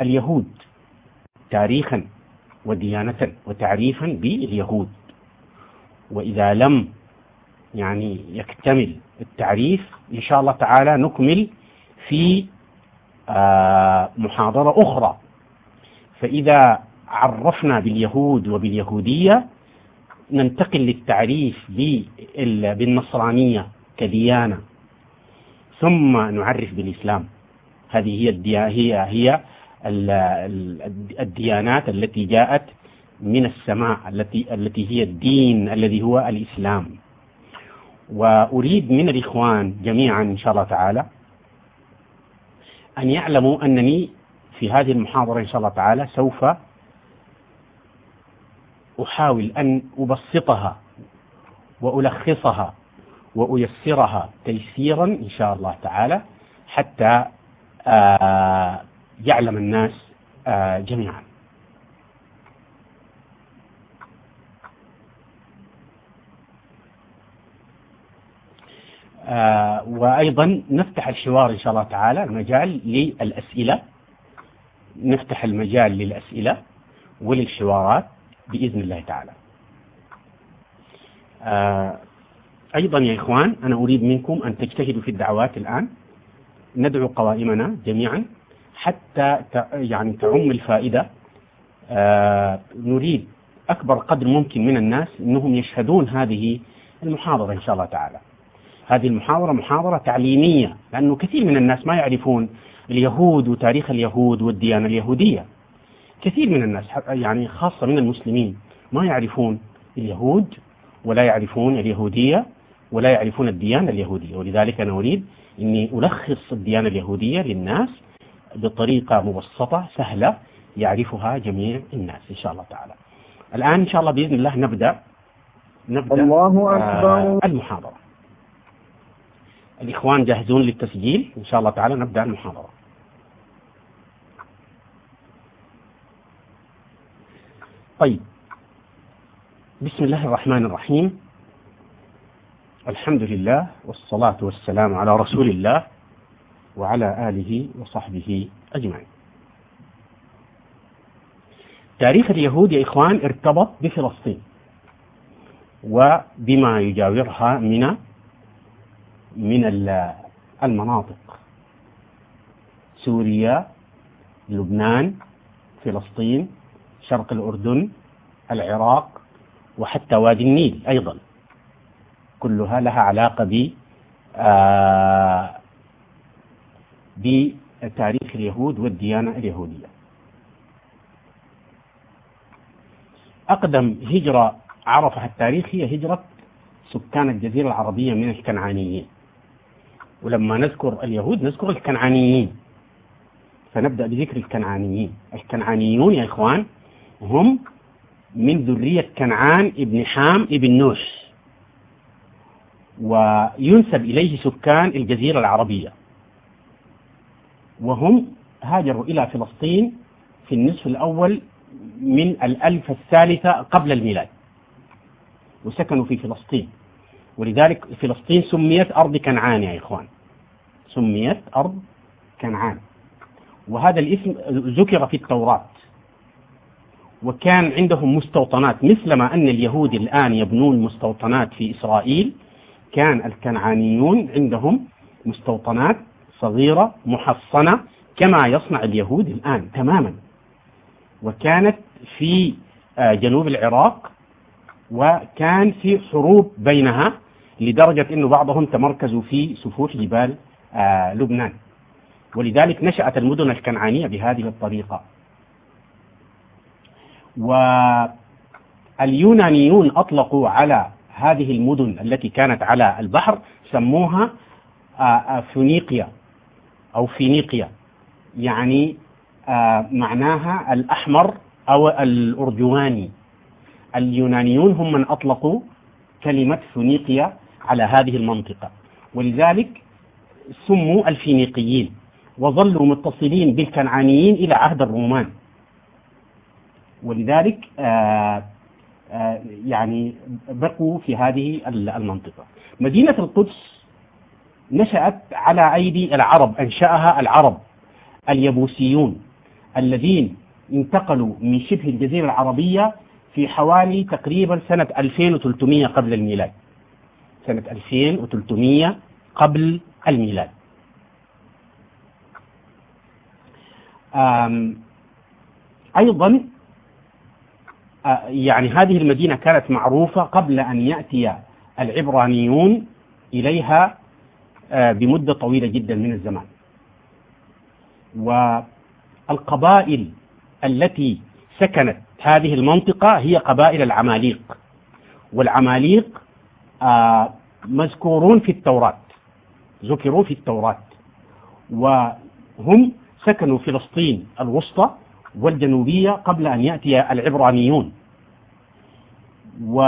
اليهود تاريخا وديانة وتعريفا باليهود. وإذا لم يعني يكتمل التعريف إن شاء الله تعالى نكمل في آه، محاضرة أخرى. فإذا عرفنا باليهود وباليهودية ننتقل للتعريف بالنصرانية كديانة ثم نعرف بالإسلام. هذه هي هي هي الديانات التي جاءت من السماء التي التي هي الدين الذي هو الإسلام. وأريد من الإخوان جميعا إن شاء الله تعالى أن يعلموا أنني في هذه المحاضرة إن شاء الله تعالى سوف أحاول أن أبسطها وألخصها وأيسرها تيسيرا إن شاء الله تعالى حتى آه، يعلم الناس آه، جميعا. آه، وأيضا نفتح الحوار إن شاء الله تعالى المجال للأسئلة. نفتح المجال للأسئلة وللحوارات بإذن الله تعالى. آه، أيضا يا إخوان أنا أريد منكم أن تجتهدوا في الدعوات الآن. ندعو قوائمنا جميعا. حتى يعني تعم الفائدة. آه، نريد أكبر قدر ممكن من الناس أنهم يشهدون هذه المحاضرة إن شاء الله تعالى. هذه المحاضرة محاضرة تعليمية لأنه كثير من الناس ما يعرفون اليهود وتاريخ اليهود والديانة اليهودية. كثير من الناس يعني خاصة من المسلمين ما يعرفون اليهود ولا يعرفون اليهودية ولا يعرفون الديانة اليهودية. ولذلك أنا أريد أني ألخص الديانة اليهودية للناس بطريقة مبسطة سهلة يعرفها جميع الناس إن شاء الله تعالى. الآن إن شاء الله بإذن الله نبدأ نبدأ الله أكبر. آه المحاضرة. الإخوان جاهزون للتسجيل؟ إن شاء الله تعالى نبدأ المحاضرة. طيب. بسم الله الرحمن الرحيم. الحمد لله والصلاة والسلام على رسول الله. وعلى آله وصحبه أجمعين. تاريخ اليهود يا إخوان ارتبط بفلسطين وبما يجاورها من من المناطق. سوريا لبنان فلسطين شرق الأردن العراق وحتى وادي النيل أيضا. كلها لها علاقة ب آه، بتاريخ اليهود والديانة اليهودية. أقدم هجرة عرفها التاريخ هي هجرة سكان الجزيرة العربية من الكنعانيين. ولما نذكر اليهود نذكر الكنعانيين. فنبدأ بذكر الكنعانيين. الكنعانيون يا إخوان هم من ذرية كنعان ابن حام ابن نوح. وينسب إليه سكان الجزيرة العربية. وهم هاجروا إلى فلسطين في النصف الأول من الألف الثالثة قبل الميلاد وسكنوا في فلسطين. ولذلك فلسطين سميت أرض كنعان يا إخوان. سميت أرض كنعان. وهذا الاسم ذكر في التوراة. وكان عندهم مستوطنات مثلما أن اليهود الآن يبنون مستوطنات في إسرائيل كان الكنعانيون عندهم مستوطنات صغيرة محصنة كما يصنع اليهود الآن تماما. وكانت في آه، جنوب العراق وكان في حروب بينها لدرجة أن بعضهم تمركزوا في سفوح جبال آه، لبنان. ولذلك نشأت المدن الكنعانية بهذه الطريقة. واليونانيون أطلقوا على هذه المدن التي كانت على البحر سموها آه، فينيقيا. أو فينيقيا يعني آه، معناها الأحمر أو الأرجواني اليونانيون هم من أطلقوا كلمة فينيقيا على هذه المنطقة. ولذلك سموا الفينيقيين وظلوا متصلين بالكنعانيين إلى عهد الرومان. ولذلك آه، آه، يعني بقوا في هذه المنطقة. مدينة القدس نشأت على أيدي العرب أنشأها العرب اليبوسيون الذين انتقلوا من شبه الجزيرة العربية في حوالي تقريبا سنة 2300 قبل الميلاد. سنة 2300 قبل الميلاد. أيضا يعني هذه المدينة كانت معروفة قبل أن يأتي العبرانيون إليها بمدة طويلة جدا من الزمان. والقبائل التي سكنت هذه المنطقة هي قبائل العماليق. والعماليق مذكورون في التوراة ذكروا في التوراة. وهم سكنوا فلسطين الوسطى والجنوبية قبل أن يأتي العبرانيون. و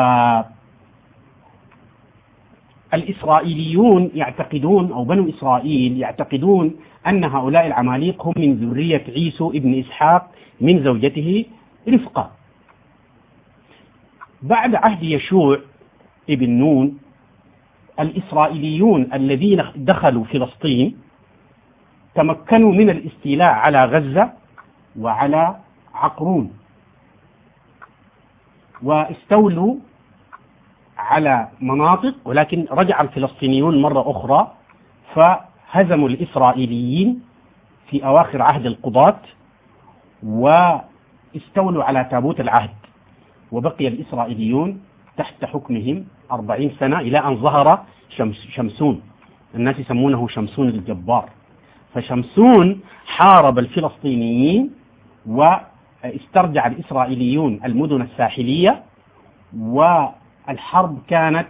الإسرائيليون يعتقدون أو بنو إسرائيل يعتقدون أن هؤلاء العماليق هم من ذرية عيسو ابن إسحاق من زوجته رفقة. بعد عهد يشوع ابن نون الإسرائيليون الذين دخلوا فلسطين تمكنوا من الاستيلاء على غزة وعلى عقرون واستولوا على مناطق ولكن رجع الفلسطينيون مرة أخرى فهزموا الإسرائيليين في أواخر عهد القضاة واستولوا على تابوت العهد وبقي الإسرائيليون تحت حكمهم أربعين سنة إلى أن ظهر شمس شمسون. الناس يسمونه شمسون الجبار. فشمسون حارب الفلسطينيين واسترجع الإسرائيليون المدن الساحلية والحرب كانت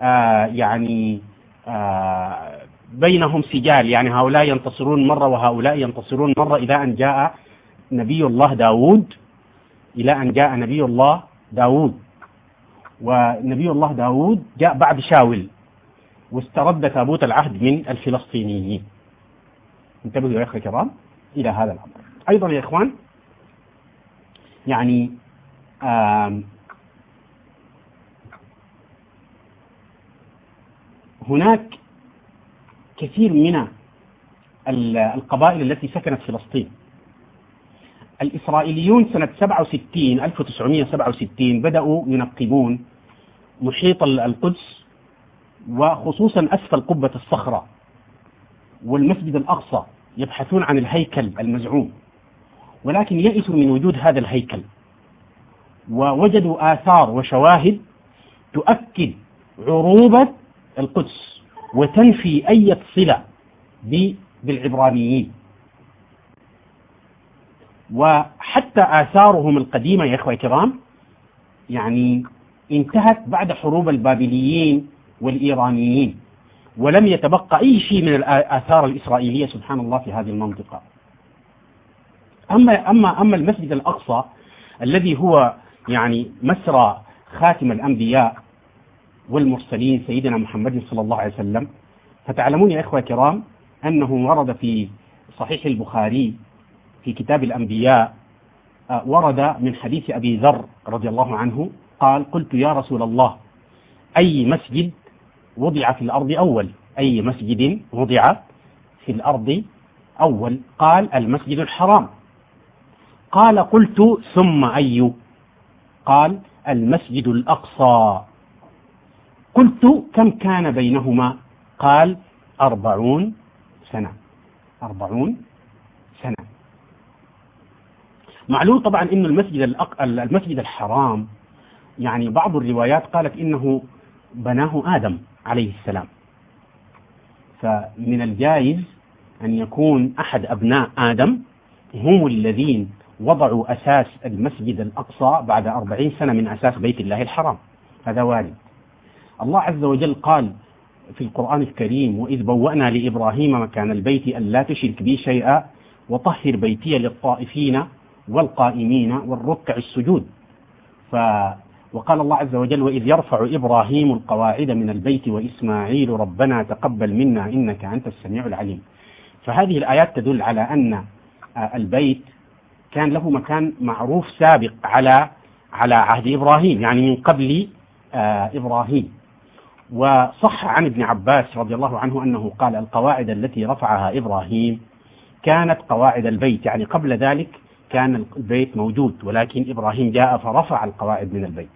آه يعني آه بينهم سجال. يعني هؤلاء ينتصرون مرة وهؤلاء ينتصرون مرة إلى أن جاء نبي الله داود إلى أن جاء نبي الله داود. ونبي الله داود جاء بعد شاول واسترد تابوت العهد من الفلسطينيين. انتبهوا يا اخوة الكرام إلى هذا الأمر. أيضا يا إخوان يعني هناك كثير من القبائل التي سكنت فلسطين. الإسرائيليون سنة 67 1967 بدأوا ينقبون محيط القدس وخصوصا أسفل قبة الصخرة والمسجد الأقصى يبحثون عن الهيكل المزعوم. ولكن يئسوا من وجود هذا الهيكل ووجدوا آثار وشواهد تؤكد عروبة القدس وتنفي أي صلة بالعبرانيين. وحتى آثارهم القديمة يا إخوة الكرام يعني انتهت بعد حروب البابليين والإيرانيين ولم يتبقى أي شيء من الآثار الإسرائيلية سبحان الله في هذه المنطقة. أما أما أما المسجد الأقصى الذي هو يعني مسرى خاتم الأنبياء والمرسلين سيدنا محمد صلى الله عليه وسلم. فتعلمون يا إخوة الكرام أنه ورد في صحيح البخاري في كتاب الأنبياء آه، ورد من حديث أبي ذر رضي الله عنه قال قلت يا رسول الله أي مسجد وضع في الأرض أول؟ أي مسجد وضع في الأرض أول؟ قال المسجد الحرام. قال قلت ثم أي؟ قال المسجد الأقصى. قلت كم كان بينهما؟ قال أربعون سنة. أربعون سنة. معلوم طبعا أن المسجد الأق... المسجد الحرام يعني بعض الروايات قالت إنه بناه آدم عليه السلام. فمن الجائز أن يكون أحد أبناء آدم هم الذين وضعوا أساس المسجد الأقصى بعد أربعين سنة من أساس بيت الله الحرام. هذا وارد. الله عز وجل قال في القرآن الكريم وإذ بوأنا لإبراهيم مكان البيت أن لا تشرك بي شيئا وطهر بيتي للطائفين والقائمين والركع السجود. ف وقال الله عز وجل وإذ يرفع إبراهيم القواعد من البيت وإسماعيل ربنا تقبل منا إنك أنت السميع العليم. فهذه الآيات تدل على أن البيت كان له مكان معروف سابق على على عهد إبراهيم يعني من قبل إبراهيم. وصح عن ابن عباس رضي الله عنه أنه قال القواعد التي رفعها إبراهيم كانت قواعد البيت يعني قبل ذلك كان البيت موجود ولكن إبراهيم جاء فرفع القواعد من البيت.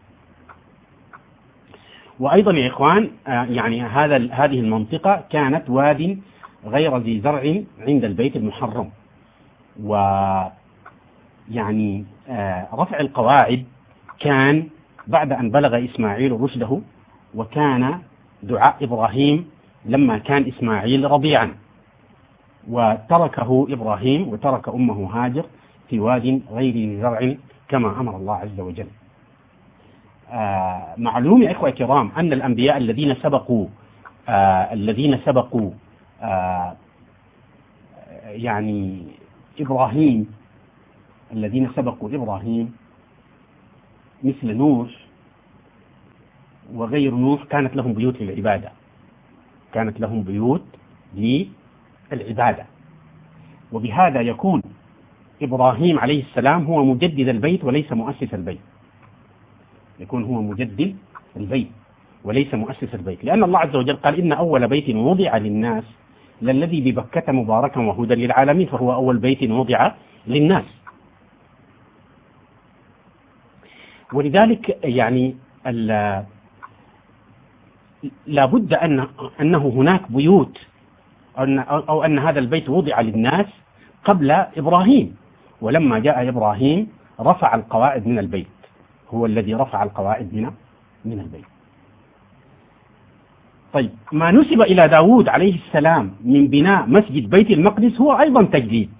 وأيضا يا إخوان آه، يعني هذا هذه المنطقة كانت واد غير ذي زرع عند البيت المحرم. و يعني آه، رفع القواعد كان بعد أن بلغ إسماعيل رشده وكان دعاء إبراهيم لما كان إسماعيل رضيعا وتركه إبراهيم وترك أمه هاجر في واد غير ذي زرع كما أمر الله عز وجل. آه معلوم يا إخوة الكرام أن الأنبياء الذين سبقوا آه الذين سبقوا آه يعني إبراهيم الذين سبقوا إبراهيم مثل نوح وغير نوح كانت لهم بيوت للعبادة. كانت لهم بيوت للعبادة. وبهذا يكون إبراهيم عليه السلام هو مجدد البيت وليس مؤسس البيت. يكون هو مجدد البيت وليس مؤسس البيت. لأن الله عز وجل قال إن أول بيت وضع للناس للذي ببكة مباركا وهدى للعالمين فهو أول بيت وضع للناس. ولذلك يعني لابد أن أنه هناك بيوت أو أن, هذا البيت وضع للناس قبل إبراهيم. ولما جاء إبراهيم رفع القواعد من البيت هو الذي رفع القواعد من من البيت. طيب ما نسب إلى داود عليه السلام من بناء مسجد بيت المقدس هو أيضا تجديد.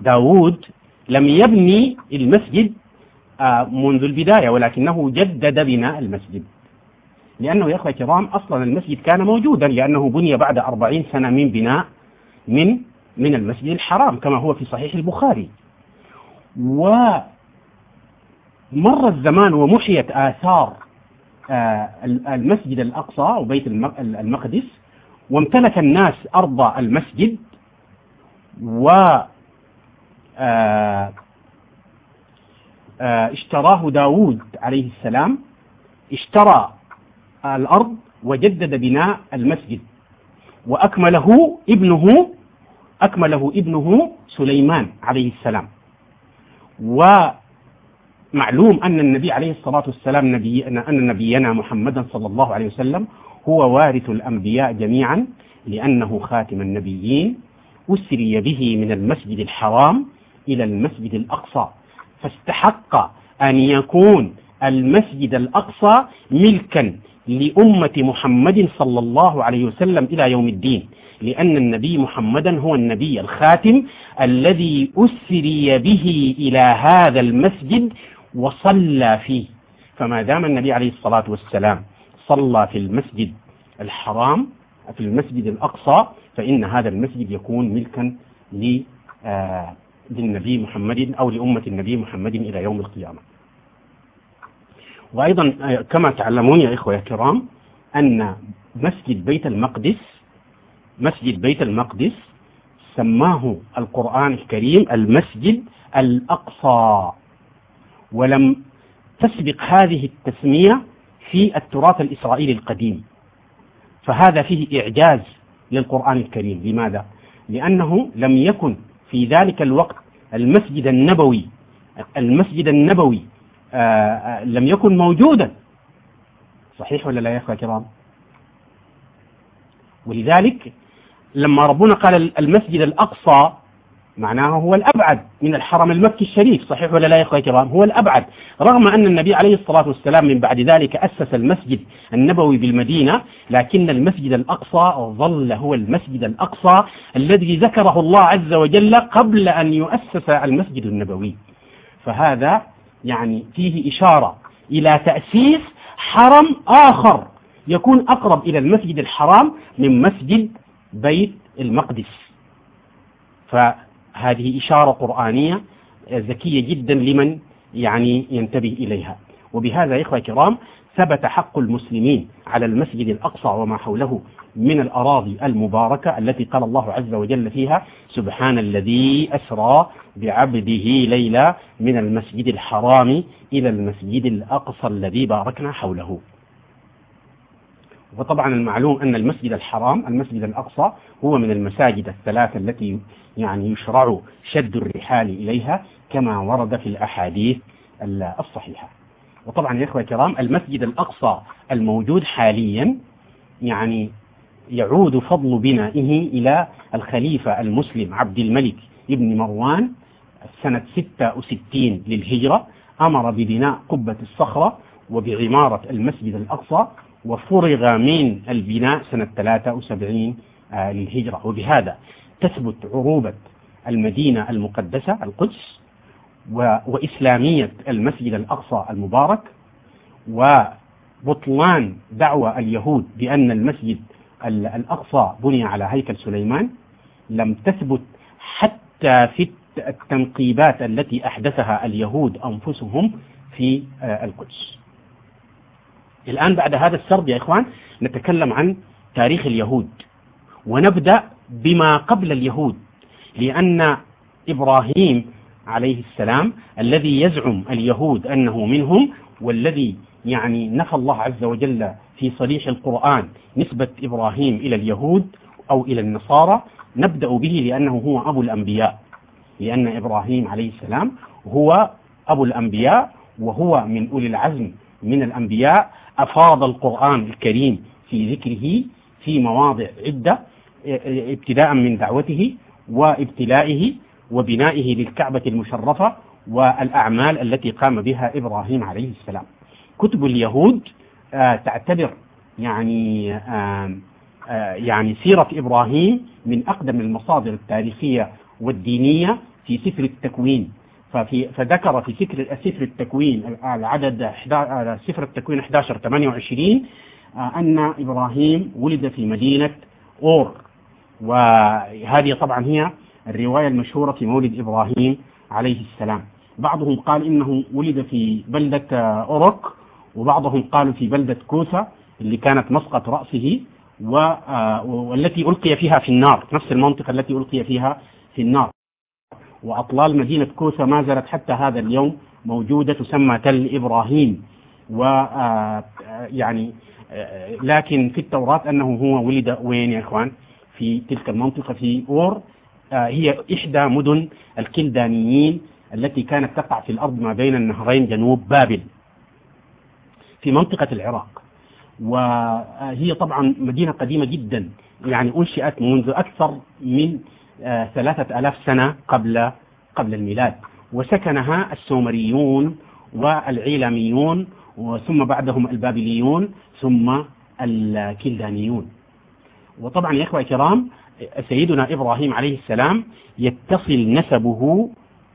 داود لم يبني المسجد آه، منذ البداية ولكنه جدد بناء المسجد. لأنه يا أخوة الكرام أصلا المسجد كان موجودا لأنه بني بعد أربعين سنة من بناء من من المسجد الحرام كما هو في صحيح البخاري. ومر الزمان ومحيت آثار آه، المسجد الأقصى وبيت المقدس وامتلك الناس أرض المسجد و آه، آه، اشتراه داود عليه السلام اشترى الأرض وجدد بناء المسجد. وأكمله ابنه أكمله ابنه سليمان عليه السلام. ومعلوم أن النبي عليه الصلاة والسلام نبي أن نبينا محمدا صلى الله عليه وسلم هو وارث الأنبياء جميعا لأنه خاتم النبيين أسري به من المسجد الحرام إلى المسجد الأقصى. فاستحق أن يكون المسجد الأقصى ملكا لأمة محمد صلى الله عليه وسلم إلى يوم الدين لأن النبي محمدا هو النبي الخاتم الذي أسري به إلى هذا المسجد وصلى فيه. فما دام النبي عليه الصلاة والسلام صلى في المسجد الحرام في المسجد الأقصى فإن هذا المسجد يكون ملكا آه، للنبي محمد أو لأمة النبي محمد إلى يوم القيامة. وأيضا آه، كما تعلمون يا إخوة الكرام أن مسجد بيت المقدس مسجد بيت المقدس سماه القرآن الكريم المسجد الأقصى. ولم تسبق هذه التسمية في التراث الإسرائيلي القديم. فهذا فيه إعجاز للقرآن الكريم. لماذا؟ لأنه لم يكن في ذلك الوقت المسجد النبوي المسجد النبوي آه، آه، لم يكن موجودا. صحيح ولا لا يا أخوة الكرام؟ ولذلك لما ربنا قال المسجد الأقصى معناه هو الأبعد من الحرم المكي الشريف. صحيح ولا لا يا أخوة الكرام؟ هو الأبعد. رغم أن النبي عليه الصلاة والسلام من بعد ذلك أسس المسجد النبوي بالمدينة لكن المسجد الأقصى ظل هو المسجد الأقصى الذي ذكره الله عز وجل قبل أن يؤسس المسجد النبوي. فهذا يعني فيه إشارة إلى تأسيس حرم آخر يكون أقرب إلى المسجد الحرام من مسجد بيت المقدس. فهذه إشارة قرآنية ذكية جدا لمن يعني ينتبه إليها. وبهذا يا إخوة الكرام ثبت حق المسلمين على المسجد الأقصى وما حوله من الأراضي المباركة التي قال الله عز وجل فيها سبحان الذي أسرى بعبده ليلا من المسجد الحرام إلى المسجد الأقصى الذي باركنا حوله. وطبعا المعلوم أن المسجد الحرام المسجد الأقصى هو من المساجد الثلاثة التي يعني يشرع شد الرحال إليها كما ورد في الأحاديث الصحيحة. وطبعا يا إخوة الكرام المسجد الأقصى الموجود حاليا يعني يعود فضل بنائه إلى الخليفة المسلم عبد الملك ابن مروان سنة 66 للهجرة أمر ببناء قبة الصخرة وبعمارة المسجد الأقصى وفرغ من البناء سنة 73 آه، للهجرة. وبهذا تثبت عروبة المدينة المقدسة القدس وإسلامية المسجد الأقصى المبارك وبطلان دعوى اليهود بأن المسجد الأقصى بني على هيكل سليمان. لم تثبت حتى في التنقيبات التي أحدثها اليهود أنفسهم في آه، القدس. الآن بعد هذا السرد يا إخوان نتكلم عن تاريخ اليهود. ونبدأ بما قبل اليهود لأن إبراهيم عليه السلام الذي يزعم اليهود أنه منهم والذي يعني نفى الله عز وجل في صريح القرآن نسبة إبراهيم إلى اليهود أو إلى النصارى نبدأ به لأنه هو أبو الأنبياء. لأن إبراهيم عليه السلام هو أبو الأنبياء وهو من أولي العزم من الأنبياء. أفاض القرآن الكريم في ذكره في مواضع عدة ابتداء من دعوته وابتلائه وبنائه للكعبة المشرفة والأعمال التي قام بها إبراهيم عليه السلام. كتب اليهود آه، تعتبر يعني آه، يعني سيرة إبراهيم من أقدم المصادر التاريخية والدينية في سفر التكوين ففي فذكر في سفر سفر التكوين العدد سفر التكوين 11 28 أن إبراهيم ولد في مدينة أور. وهذه طبعا هي الرواية المشهورة في مولد إبراهيم عليه السلام. بعضهم قال إنه ولد في بلدة أورك وبعضهم قالوا في بلدة كوسا اللي كانت مسقط رأسه آه، والتي ألقي فيها في النار نفس المنطقة التي ألقي فيها في النار. وأطلال مدينة كوسا ما زالت حتى هذا اليوم موجودة تسمى تل إبراهيم. و آه، يعني آه، لكن في التوراة أنه هو ولد وين يا إخوان؟ في تلك المنطقة في أور. هي إحدى مدن الكلدانيين التي كانت تقع في الأرض ما بين النهرين جنوب بابل في منطقة العراق. وهي طبعا مدينة قديمة جدا يعني أنشئت منذ أكثر من آه، ثلاثة ألاف سنة قبل قبل الميلاد. وسكنها السومريون والعيلاميون ثم بعدهم البابليون ثم الكلدانيون. وطبعا يا إخوة الكرام سيدنا إبراهيم عليه السلام يتصل نسبه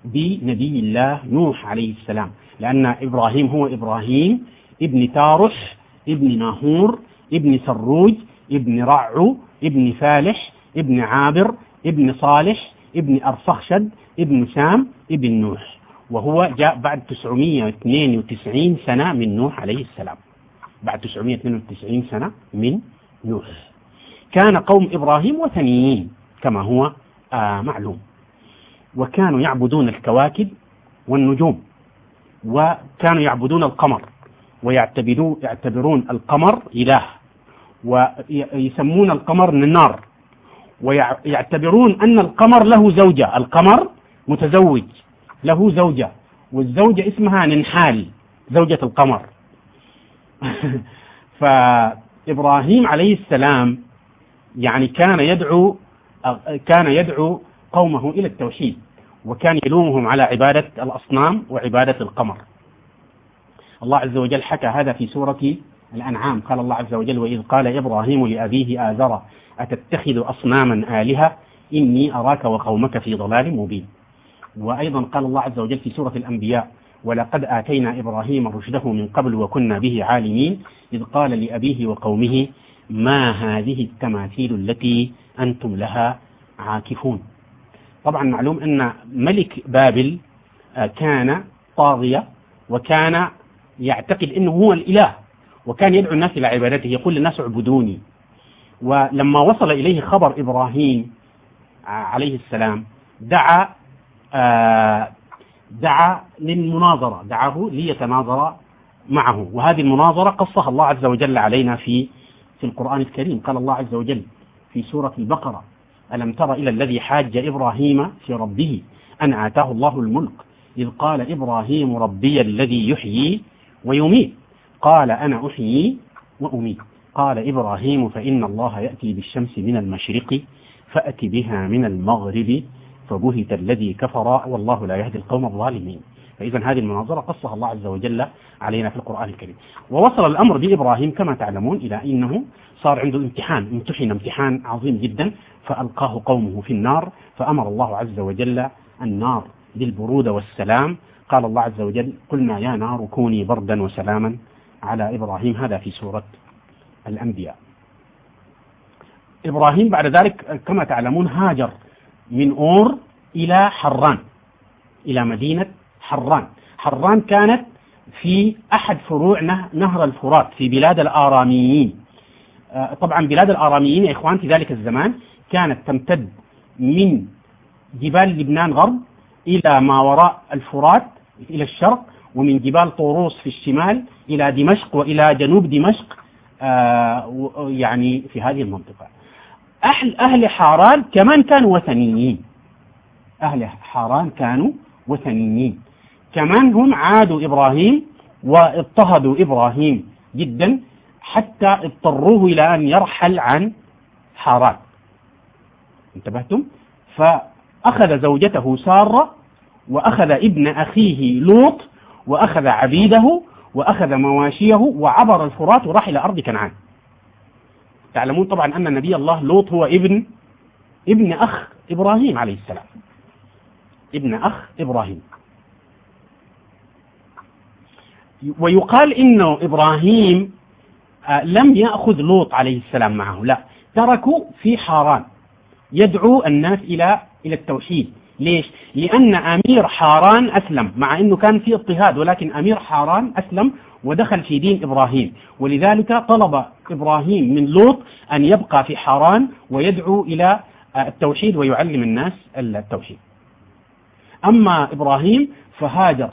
بنبي الله نوح عليه السلام لأن إبراهيم هو إبراهيم ابن تارح ابن ناهور ابن سروج ابن رعو ابن فالح ابن عابر ابن صالح ابن أرفخشد ابن سام ابن نوح. وهو جاء بعد 992 سنة من نوح عليه السلام. بعد 992 سنة من نوح. كان قوم إبراهيم وثنيين كما هو آه معلوم. وكانوا يعبدون الكواكب والنجوم وكانوا يعبدون القمر ويعتبرون يعتبرون القمر إله ويسمون القمر النار ويعتبرون أن القمر له زوجة. القمر متزوج له زوجة والزوجة اسمها ننحال زوجة القمر. فإبراهيم عليه السلام يعني كان يدعو كان يدعو قومه إلى التوحيد وكان يلومهم على عبادة الأصنام وعبادة القمر. الله عز وجل حكى هذا في سورة الأنعام. قال الله عز وجل وإذ قال إبراهيم لأبيه آزر أتتخذ أصناما آلهة؟ إني أراك وقومك في ضلال مبين. وأيضا قال الله عز وجل في سورة الأنبياء ولقد آتينا إبراهيم رشده من قبل وكنا به عالمين إذ قال لأبيه وقومه ما هذه التماثيل التي أنتم لها عاكفون؟ طبعا معلوم أن ملك بابل آه، كان طاغية وكان يعتقد أنه هو الإله. وكان يدعو الناس إلى عبادته يقول للناس اعبدوني. ولما وصل إليه خبر إبراهيم عليه السلام دعا آه، دعا للمناظرة دعاه ليتناظر معه. وهذه المناظرة قصها الله عز وجل علينا في في القرآن الكريم. قال الله عز وجل في سورة البقرة ألم تر إلى الذي حاج إبراهيم في ربه أن آتاه الله الملك؟ إذ قال إبراهيم ربي الذي يحيي ويميت. قال أنا أحيي وأميت. قال إبراهيم فإن الله يأتي بالشمس من المشرق فأت بها من المغرب فبهت الذي كفر والله لا يهدي القوم الظالمين. فإذا هذه المناظرة قصها الله عز وجل علينا في القرآن الكريم. ووصل الأمر بإبراهيم كما تعلمون إلى أنه صار عنده امتحان امتحن امتحان عظيم جدا فألقاه قومه في النار فأمر الله عز وجل النار بالبرودة والسلام. قال الله عز وجل قلنا يا نار كوني بردا وسلاما على إبراهيم هذا في سورة الأنبياء. إبراهيم بعد ذلك كما تعلمون هاجر من أور إلى حران إلى مدينة حران. حران كانت في أحد فروع نهر الفرات في بلاد الآراميين. آه، طبعا بلاد الآراميين يا إخوان في ذلك الزمان كانت تمتد من جبال لبنان غرب إلى ما وراء الفرات إلى الشرق ومن جبال طوروس في الشمال إلى دمشق وإلى جنوب دمشق آه، يعني في هذه المنطقة. أهل, أهل حاران كمان كانوا وثنيين. أهل حاران كانوا وثنيين. كمان هم عادوا إبراهيم واضطهدوا إبراهيم جدا حتى اضطروه إلى أن يرحل عن حاران. انتبهتم؟ فأخذ زوجته سارة وأخذ ابن أخيه لوط وأخذ عبيده وأخذ مواشيه وعبر الفرات وراح إلى أرض كنعان. تعلمون طبعا أن نبي الله لوط هو ابن ابن أخ إبراهيم عليه السلام. ابن أخ إبراهيم. ويقال إنه إبراهيم آه، لم يأخذ لوط عليه السلام معه لا تركوا في حاران. يدعو الناس إلى إلى التوحيد. ليش؟ لأن أمير حاران أسلم مع أنه كان في اضطهاد ولكن أمير حاران أسلم ودخل في دين إبراهيم ولذلك طلب إبراهيم من لوط أن يبقى في حاران ويدعو إلى التوحيد ويعلم الناس التوحيد أما إبراهيم فهاجر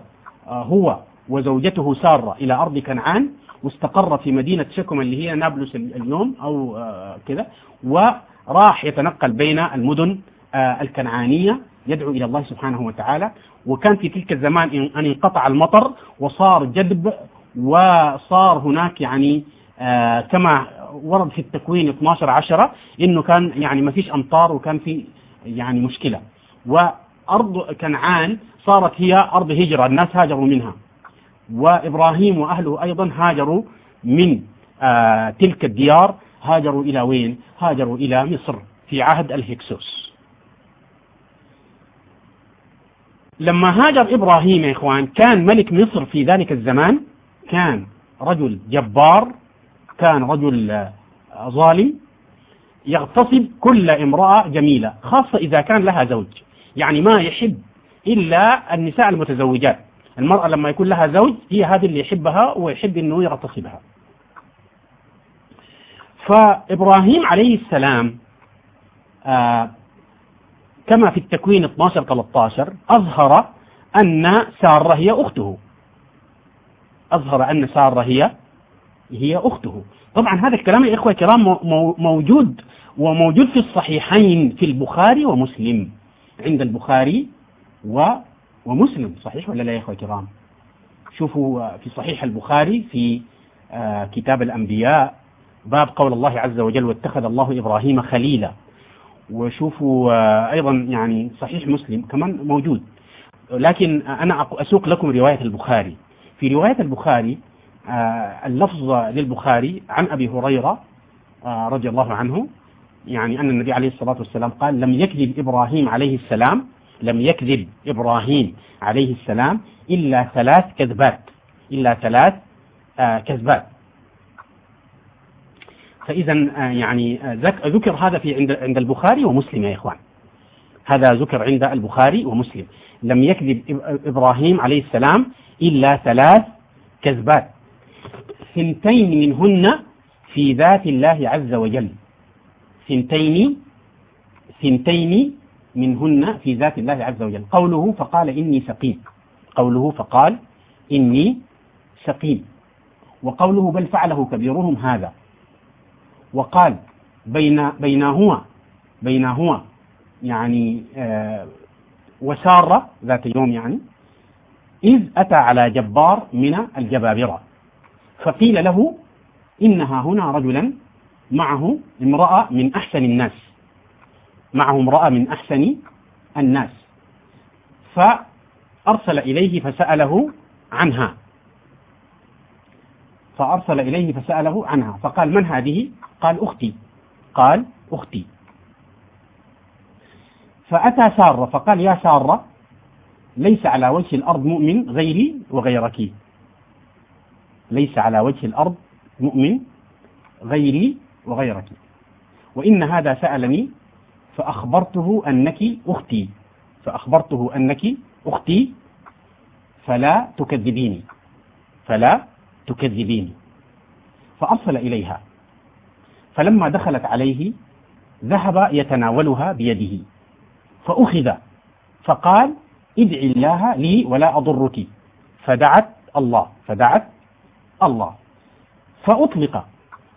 آه، هو وزوجته سارة إلى أرض كنعان واستقر في مدينة شكم اللي هي نابلس اليوم أو آه، كذا وراح يتنقل بين المدن آه، الكنعانية يدعو إلى الله سبحانه وتعالى وكان في تلك الزمان أن انقطع المطر وصار جدب وصار هناك يعني آه كما ورد في التكوين 12 10 إنه كان يعني ما فيش أمطار وكان في يعني مشكلة وأرض كنعان صارت هي أرض هجرة الناس هاجروا منها وإبراهيم وأهله أيضا هاجروا من آه تلك الديار هاجروا إلى وين؟ هاجروا إلى مصر في عهد الهكسوس. لما هاجر إبراهيم يا إخوان كان ملك مصر في ذلك الزمان؟ كان. رجل جبار كان رجل آه، ظالم يغتصب كل امرأة جميلة خاصة إذا كان لها زوج. يعني ما يحب إلا النساء المتزوجات. المرأة لما يكون لها زوج هي هذه اللي يحبها ويحب أنه يغتصبها. فإبراهيم عليه السلام آه كما في التكوين 12 13 أظهر أن سارة هي أخته. أظهر أن سارة هي هي أخته. طبعا هذا الكلام يا إخوة الكرام موجود وموجود في الصحيحين في البخاري ومسلم. عند البخاري و ومسلم. صحيح ولا لا يا إخوة الكرام؟ شوفوا في صحيح البخاري في آه، كتاب الأنبياء باب قول الله عز وجل واتخذ الله إبراهيم خليلا. وشوفوا آه، أيضا يعني صحيح مسلم كمان موجود. لكن أنا أسوق لكم رواية البخاري. في رواية البخاري آه، اللفظ للبخاري عن أبي هريرة آه، رضي الله عنه يعني أن النبي عليه الصلاة والسلام قال لم يكذب إبراهيم عليه السلام لم يكذب إبراهيم عليه السلام إلا ثلاث كذبات إلا ثلاث كذبات. فإذا يعني ذكر هذا في عند عند البخاري ومسلم يا إخوان. هذا ذكر عند البخاري ومسلم. لم يكذب إبراهيم عليه السلام إلا ثلاث كذبات. ثنتين منهن في ذات الله عز وجل. ثنتين ثنتين منهن في ذات الله عز وجل. قوله فقال إني سقيم. قوله فقال إني سقيم. وقوله بل فعله كبيرهم هذا. وقال بين بينهما بينهما يعني آه وسارة ذات يوم يعني إذ أتى على جبار من الجبابرة فقيل له إنها هنا رجلا معه امرأة من أحسن الناس معه امرأة من أحسن الناس فأرسل إليه فسأله عنها فأرسل إليه فسأله عنها. فقال من هذه؟ قال أختي. قال أختي. فأتى سارة فقال يا سارة ليس على وجه الأرض مؤمن غيري وغيرك. ليس على وجه الأرض مؤمن غيري وغيرك. وإن هذا سألني فأخبرته أنك أختي. فأخبرته أنك أختي فلا تكذبيني. فلا تكذبيني فأرسل إليها. فلما دخلت عليه ذهب يتناولها بيده. فأخذ فقال ادعي الله لي ولا أضرك. فدعت الله فدعت الله. فأطلق.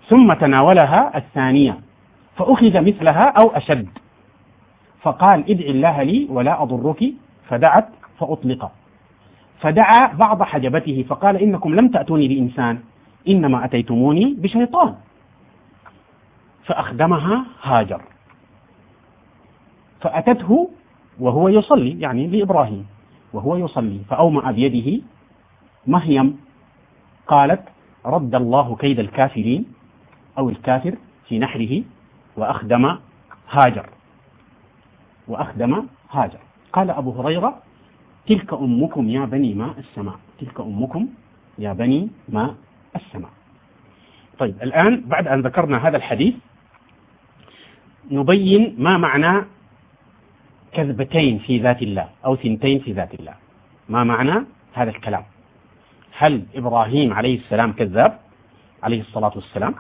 ثم تناولها الثانية. فأخذ مثلها أو أشد. فقال ادع الله لي ولا أضرك. فدعت فأطلق. فدعا بعض حجبته فقال إنكم لم تأتوني بإنسان إنما أتيتموني بشيطان. فأخدمها هاجر. فأتته وهو يصلي يعني لإبراهيم وهو يصلي. فأومأ بيده مهيم قالت رد الله كيد الكافرين أو الكافر في نحره وأخدم هاجر. وأخدم هاجر. قال أبو هريرة تلك أمكم يا بني ماء السماء. تلك أمكم يا بني ماء السماء. طيب الآن بعد أن ذكرنا هذا الحديث نبين ما معنى كذبتين في ذات الله أو ثنتين في ذات الله. ما معنى هذا الكلام؟ هل إبراهيم عليه السلام كذاب؟ عليه الصلاة والسلام.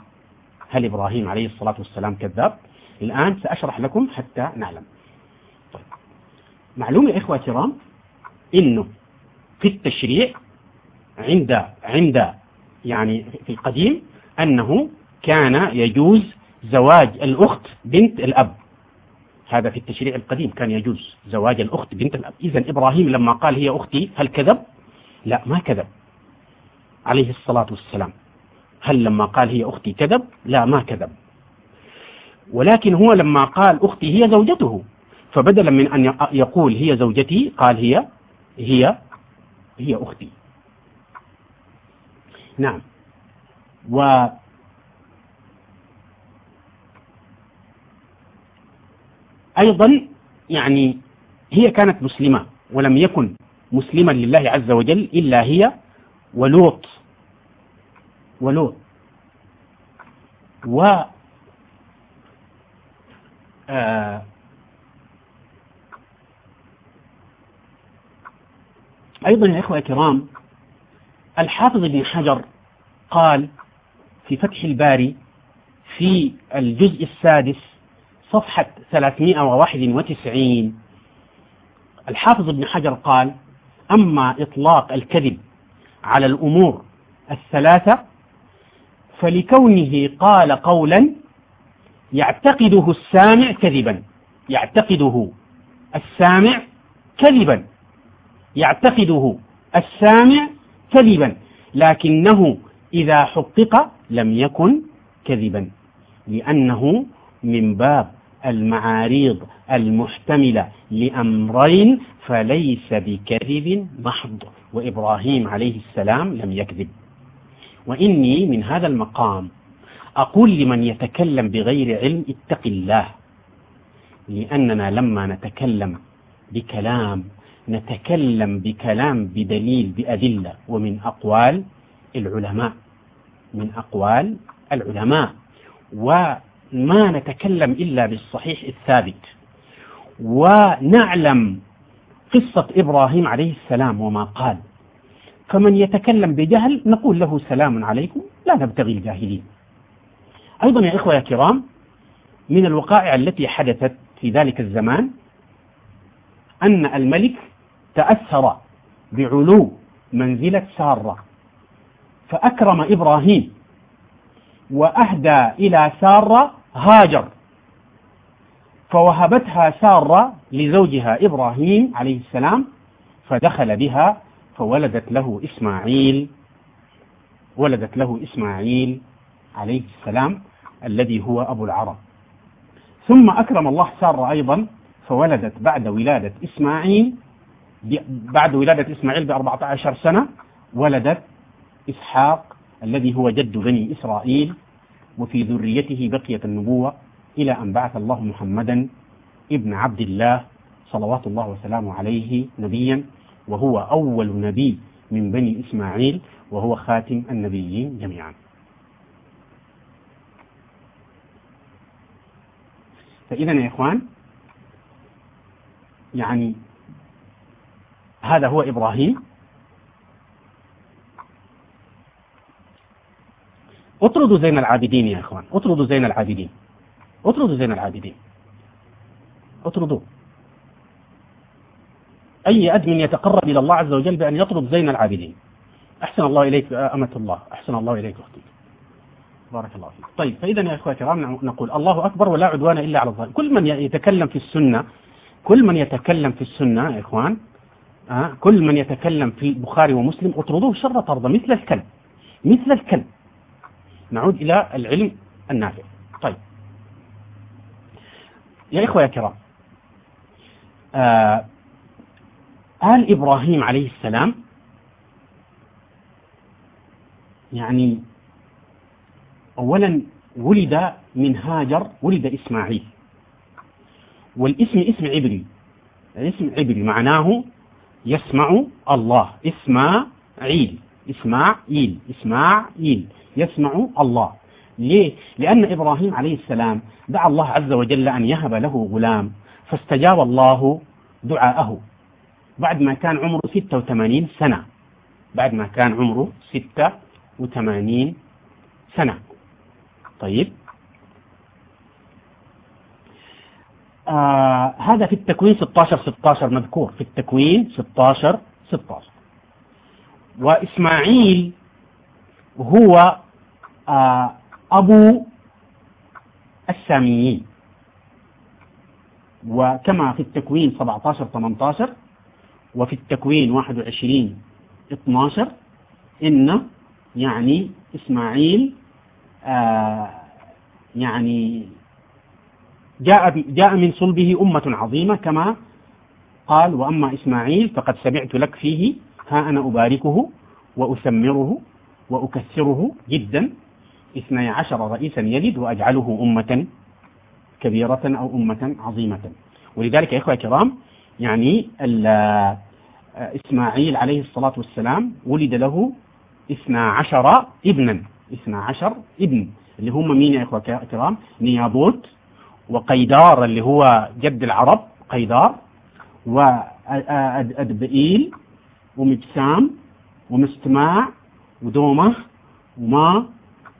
هل إبراهيم عليه الصلاة والسلام كذاب؟ الآن سأشرح لكم حتى نعلم. طيب. معلومة إخوة الكرام إنه في التشريع عند عند يعني في القديم أنه كان يجوز زواج الأخت بنت الأب. هذا في التشريع القديم كان يجوز زواج الأخت بنت الأب. إذا إبراهيم لما قال هي أختي هل كذب؟ لا ما كذب. عليه الصلاة والسلام. هل لما قال هي أختي كذب؟ لا ما كذب. ولكن هو لما قال أختي هي زوجته فبدلا من أن يقول هي زوجتي قال هي هي هي أختي. نعم. و أيضا يعني هي كانت مسلمة ولم يكن مسلما لله عز وجل إلا هي ولوط. ولوط. و آه أيضا يا إخوة الكرام الحافظ ابن حجر قال في فتح الباري في الجزء السادس صفحة 391 الحافظ ابن حجر قال أما إطلاق الكذب على الأمور الثلاثة فلكونه قال قولا يعتقده السامع كذبا يعتقده السامع كذبا. يعتقده السامع كذبا لكنه إذا حقق لم يكن كذبا لأنه من باب المعاريض المحتملة لأمرين فليس بكذب محض وإبراهيم عليه السلام لم يكذب. وإني من هذا المقام أقول لمن يتكلم بغير علم اتق الله لأننا لما نتكلم بكلام نتكلم بكلام بدليل بأدلة ومن أقوال العلماء. من أقوال العلماء. وما نتكلم إلا بالصحيح الثابت. ونعلم قصة إبراهيم عليه السلام وما قال. فمن يتكلم بجهل نقول له سلام عليكم لا نبتغي الجاهلين. أيضا يا إخوة يا كرام من الوقائع التي حدثت في ذلك الزمان أن الملك تأثر بعلو منزلة سارة. فأكرم إبراهيم وأهدى إلى سارة هاجر فوهبتها سارة لزوجها إبراهيم عليه السلام فدخل بها فولدت له إسماعيل ولدت له إسماعيل عليه السلام الذي هو أبو العرب. ثم أكرم الله سارة أيضا فولدت بعد ولادة إسماعيل بعد ولادة إسماعيل ب 14 سنة ولدت إسحاق الذي هو جد بني إسرائيل وفي ذريته بقيت النبوة إلى أن بعث الله محمدا ابن عبد الله صلوات الله وسلامه عليه نبيا وهو أول نبي من بني إسماعيل وهو خاتم النبيين جميعا. فإذا يا إخوان يعني هذا هو إبراهيم. اطردوا زين العابدين يا إخوان. اطردوا زين العابدين. اطردوا زين العابدين. اطردوا. أي أدم يتقرب إلى الله عز وجل بأن يطرد زين العابدين؟ أحسن الله إليك أمة الله. أحسن الله إليك أختي. بارك الله فيك. طيب فإذا يا إخوة الكرام نقول الله أكبر ولا عدوان إلا على الظالم كل من يتكلم في السنة كل من يتكلم في السنة يا إخوان كل من يتكلم في البخاري ومسلم اطردوه شر طرد مثل الكلب مثل الكلب. نعود إلى العلم النافع. طيب. يا إخوة يا كرام آه آل إبراهيم عليه السلام يعني أولا ولد من هاجر ولد إسماعيل. والاسم اسم عبري اسم عبري معناه يسمع الله. إسماعيل. إسماعيل. إسماعيل. يسمع الله. ليه؟ لأن إبراهيم عليه السلام دعا الله عز وجل أن يهب له غلام. فاستجاب الله دعاءه. بعد ما كان عمره 86 سنة. بعد ما كان عمره 86 سنة. طيب؟ آه هذا في التكوين 16 16 مذكور. في التكوين 16 16 وإسماعيل هو آه أبو الساميين. وكما في التكوين 17 18 وفي التكوين 21 12 إن يعني إسماعيل آه يعني جاء جاء من صلبه أمة عظيمة كما قال وأما إسماعيل فقد سمعت لك فيه ها أنا أباركه وأثمره وأكثره جدا. اثني عشر رئيسا يلد وأجعله أمة كبيرة أو أمة عظيمة. ولذلك يا إخوة الكرام يعني إسماعيل عليه الصلاة والسلام ولد له اثنا عشر ابنا اثنا عشر ابن اللي هم مين يا إخوة الكرام؟ نيابوت وقيدار اللي هو جد العرب قيدار وأدبئيل ومبسام ومستماع ودومة وما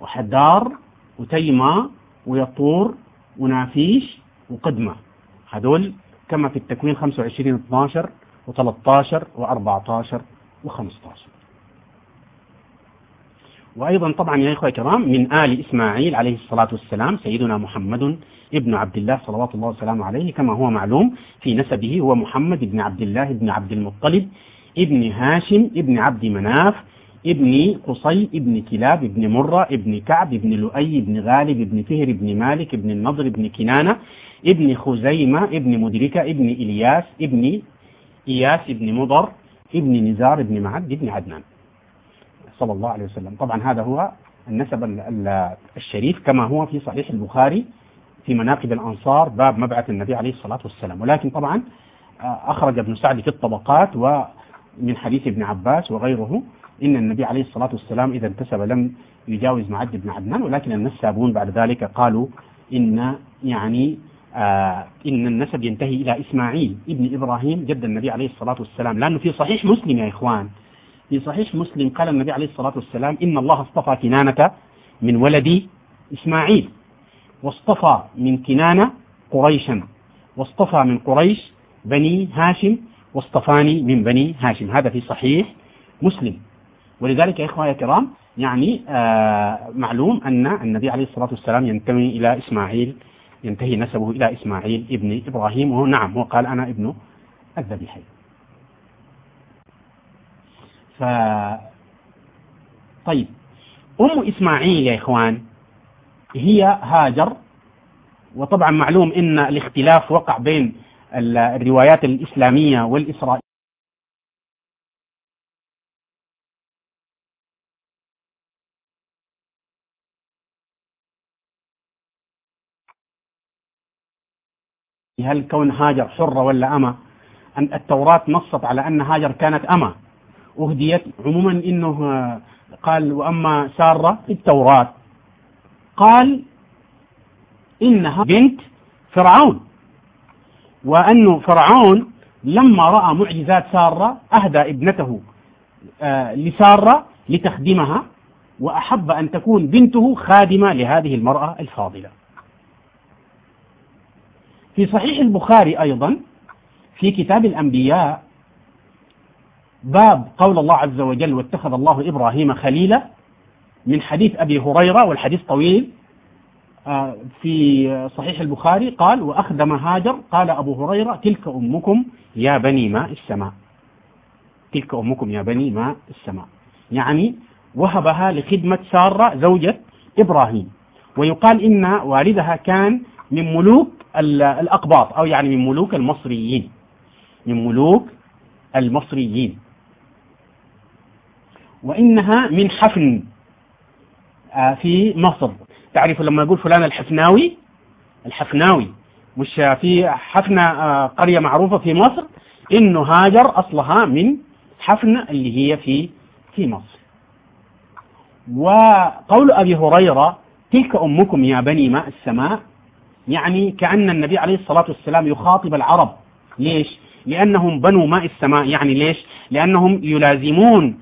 وحدار وتيمة ويطور ونافيش وقدمة. هذول كما في التكوين 25 12 و13 و14 و15 وأيضا طبعا يا إخوة الكرام من آل إسماعيل عليه الصلاة والسلام سيدنا محمد ابن عبد الله صلوات الله وسلامه عليه كما هو معلوم في نسبه هو محمد بن عبد الله بن عبد المطلب ابن هاشم ابن عبد مناف ابن قصي ابن كلاب ابن مرة ابن كعب ابن لؤي ابن غالب ابن فهر ابن مالك ابن النضر ابن كنانة ابن خزيمة ابن مدركة ابن إلياس ابن إياس ابن مضر ابن نزار ابن معد ابن عدنان. صلى الله عليه وسلم. طبعا هذا هو النسب الشريف كما هو في صحيح البخاري. في مناقب الأنصار باب مبعث النبي عليه الصلاة والسلام. ولكن طبعا آه، أخرج ابن سعد في الطبقات ومن حديث ابن عباس وغيره إن النبي عليه الصلاة والسلام إذا انتسب لم يجاوز معد بن عدنان ولكن النسابون بعد ذلك قالوا إن يعني آه إن النسب ينتهي إلى إسماعيل ابن إبراهيم جد النبي عليه الصلاة والسلام. لأنه في صحيح مسلم يا إخوان في صحيح مسلم قال النبي عليه الصلاة والسلام إن الله اصطفى كنانة من ولد إسماعيل. واصطفى من كنانة قريشا. واصطفى من قريش بني هاشم واصطفاني من بني هاشم. هذا في صحيح مسلم. ولذلك يا إخواني الكرام يعني آه معلوم أن النبي عليه الصلاة والسلام ينتمي إلى إسماعيل ينتهي نسبه إلى إسماعيل ابن إبراهيم وهو نعم هو قال أنا ابن الذبيحين ف طيب. أم إسماعيل يا إخوان هي هاجر. وطبعا معلوم إن الاختلاف وقع بين الروايات الإسلامية والإسرائيلية. هل كون هاجر حرة ولا أمة؟ أن التوراة نصت على أن هاجر كانت أمة. أهديت عموما إنه قال وأما سارة في التوراة. قال إنها بنت فرعون. وأن فرعون لما رأى معجزات سارة أهدى ابنته آه، لسارة لتخدمها وأحب أن تكون بنته خادمة لهذه المرأة الفاضلة. في صحيح البخاري أيضا في كتاب الأنبياء باب قول الله عز وجل واتخذ الله إبراهيم خليلا من حديث أبي هريرة والحديث طويل. آه، في صحيح البخاري قال وأخدم هاجر قال أبو هريرة تلك أمكم يا بني ماء السماء. تلك أمكم يا بني ماء السماء. يعني وهبها لخدمة سارة زوجة إبراهيم. ويقال إن والدها كان من ملوك الأقباط أو يعني من ملوك المصريين. من ملوك المصريين. وإنها من حفن. في مصر تعرف لما يقول فلان الحفناوي؟ الحفناوي. مش في حفنة آه، قرية معروفة في مصر؟ إنه هاجر أصلها من حفنة اللي هي في في مصر. وقول أبي هريرة تلك أمكم يا بني ماء السماء؟ يعني كأن النبي عليه الصلاة والسلام يخاطب العرب. ليش؟ لأنهم بنو ماء السماء. يعني ليش؟ لأنهم يلازمون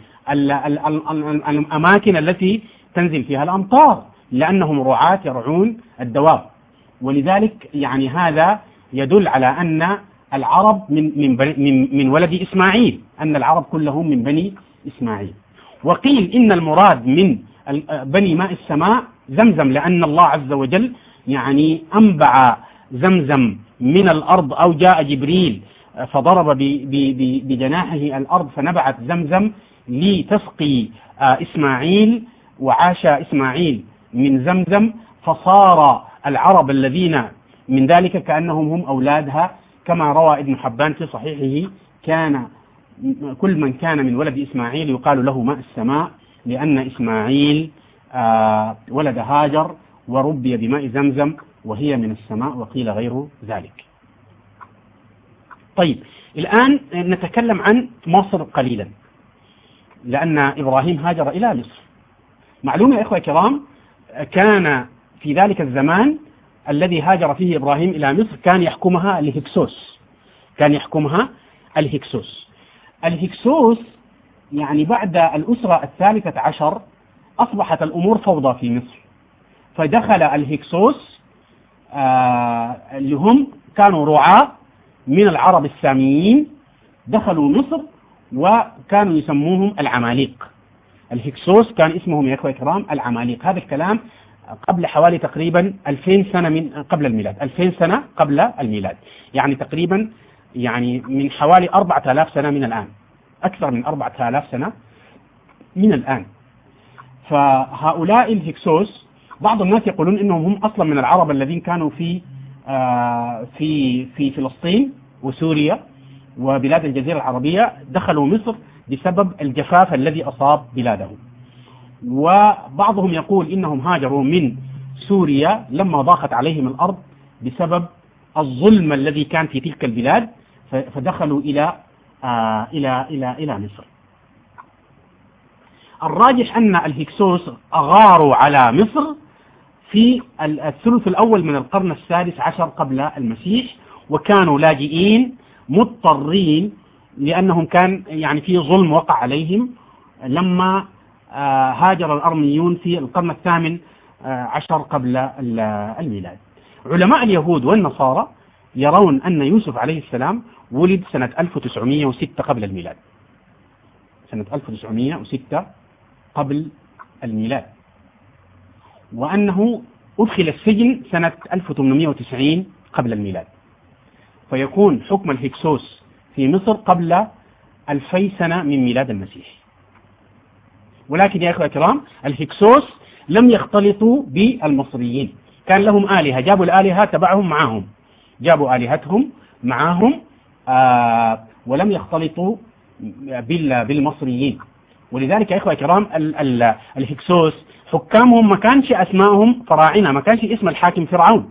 الأماكن التي تنزل فيها الأمطار لأنهم رعاة يرعون الدواب. ولذلك يعني هذا يدل على أن العرب من من من من ولد إسماعيل أن العرب كلهم من بني إسماعيل. وقيل إن المراد من بني ماء السماء زمزم لأن الله عز وجل يعني أنبع زمزم من الأرض أو جاء جبريل فضرب بجناحه الأرض فنبعت زمزم لتسقي آه، إسماعيل وعاش إسماعيل من زمزم فصار العرب الذين من ذلك كأنهم هم أولادها. كما روى ابن حبان في صحيحه كان كل من كان من ولد إسماعيل يقال له ماء السماء لأن إسماعيل آه، ولد هاجر وربي بماء زمزم وهي من السماء وقيل غير ذلك. طيب الآن نتكلم عن مصر قليلا لأن إبراهيم هاجر إلى مصر. معلومة يا إخوة الكرام كان في ذلك الزمان الذي هاجر فيه إبراهيم إلى مصر كان يحكمها الهكسوس. كان يحكمها الهكسوس. الهكسوس يعني بعد الأسرة الثالثة عشر أصبحت الأمور فوضى في مصر. فدخل الهكسوس آه اللي هم كانوا رعاة من العرب الساميين دخلوا مصر وكانوا يسموهم العماليق. الهكسوس كان اسمهم يا إخوة الكرام العماليق هذا الكلام قبل حوالي تقريبا 2000 سنة من قبل الميلاد. 2000 سنة قبل الميلاد. يعني تقريبا يعني من حوالي 4000 سنة من الآن. أكثر من 4000 سنة من الآن. فهؤلاء الهكسوس بعض الناس يقولون إنهم هم أصلا من العرب الذين كانوا في آه في في فلسطين وسوريا وبلاد الجزيرة العربية. دخلوا مصر بسبب الجفاف الذي أصاب بلادهم وبعضهم يقول إنهم هاجروا من سوريا لما ضاقت عليهم الأرض بسبب الظلم الذي كان في تلك البلاد فدخلوا إلى آه إلى إلى إلى مصر. الراجح أن الهكسوس أغاروا على مصر في الثلث الأول من القرن السادس عشر قبل المسيح وكانوا لاجئين مضطرين لأنهم كان يعني في ظلم وقع عليهم لما آه، هاجر الأرميون في القرن الثامن آه، عشر قبل الميلاد. علماء اليهود والنصارى يرون أن يوسف عليه السلام ولد سنة 1906 قبل الميلاد. سنة 1906 قبل الميلاد. وأنه أدخل السجن سنة 1890 قبل الميلاد. فيكون حكم الهكسوس في مصر قبل ألفي سنة من ميلاد المسيح. ولكن يا أخوة الكرام الهكسوس لم يختلطوا بالمصريين. كان لهم آلهة جابوا الآلهة تبعهم معهم. جابوا آلهتهم معهم آه ولم يختلطوا بالمصريين. ولذلك يا إخوة الكرام الهكسوس حكامهم ما كانش أسمائهم فراعنة ما كانش اسم الحاكم فرعون.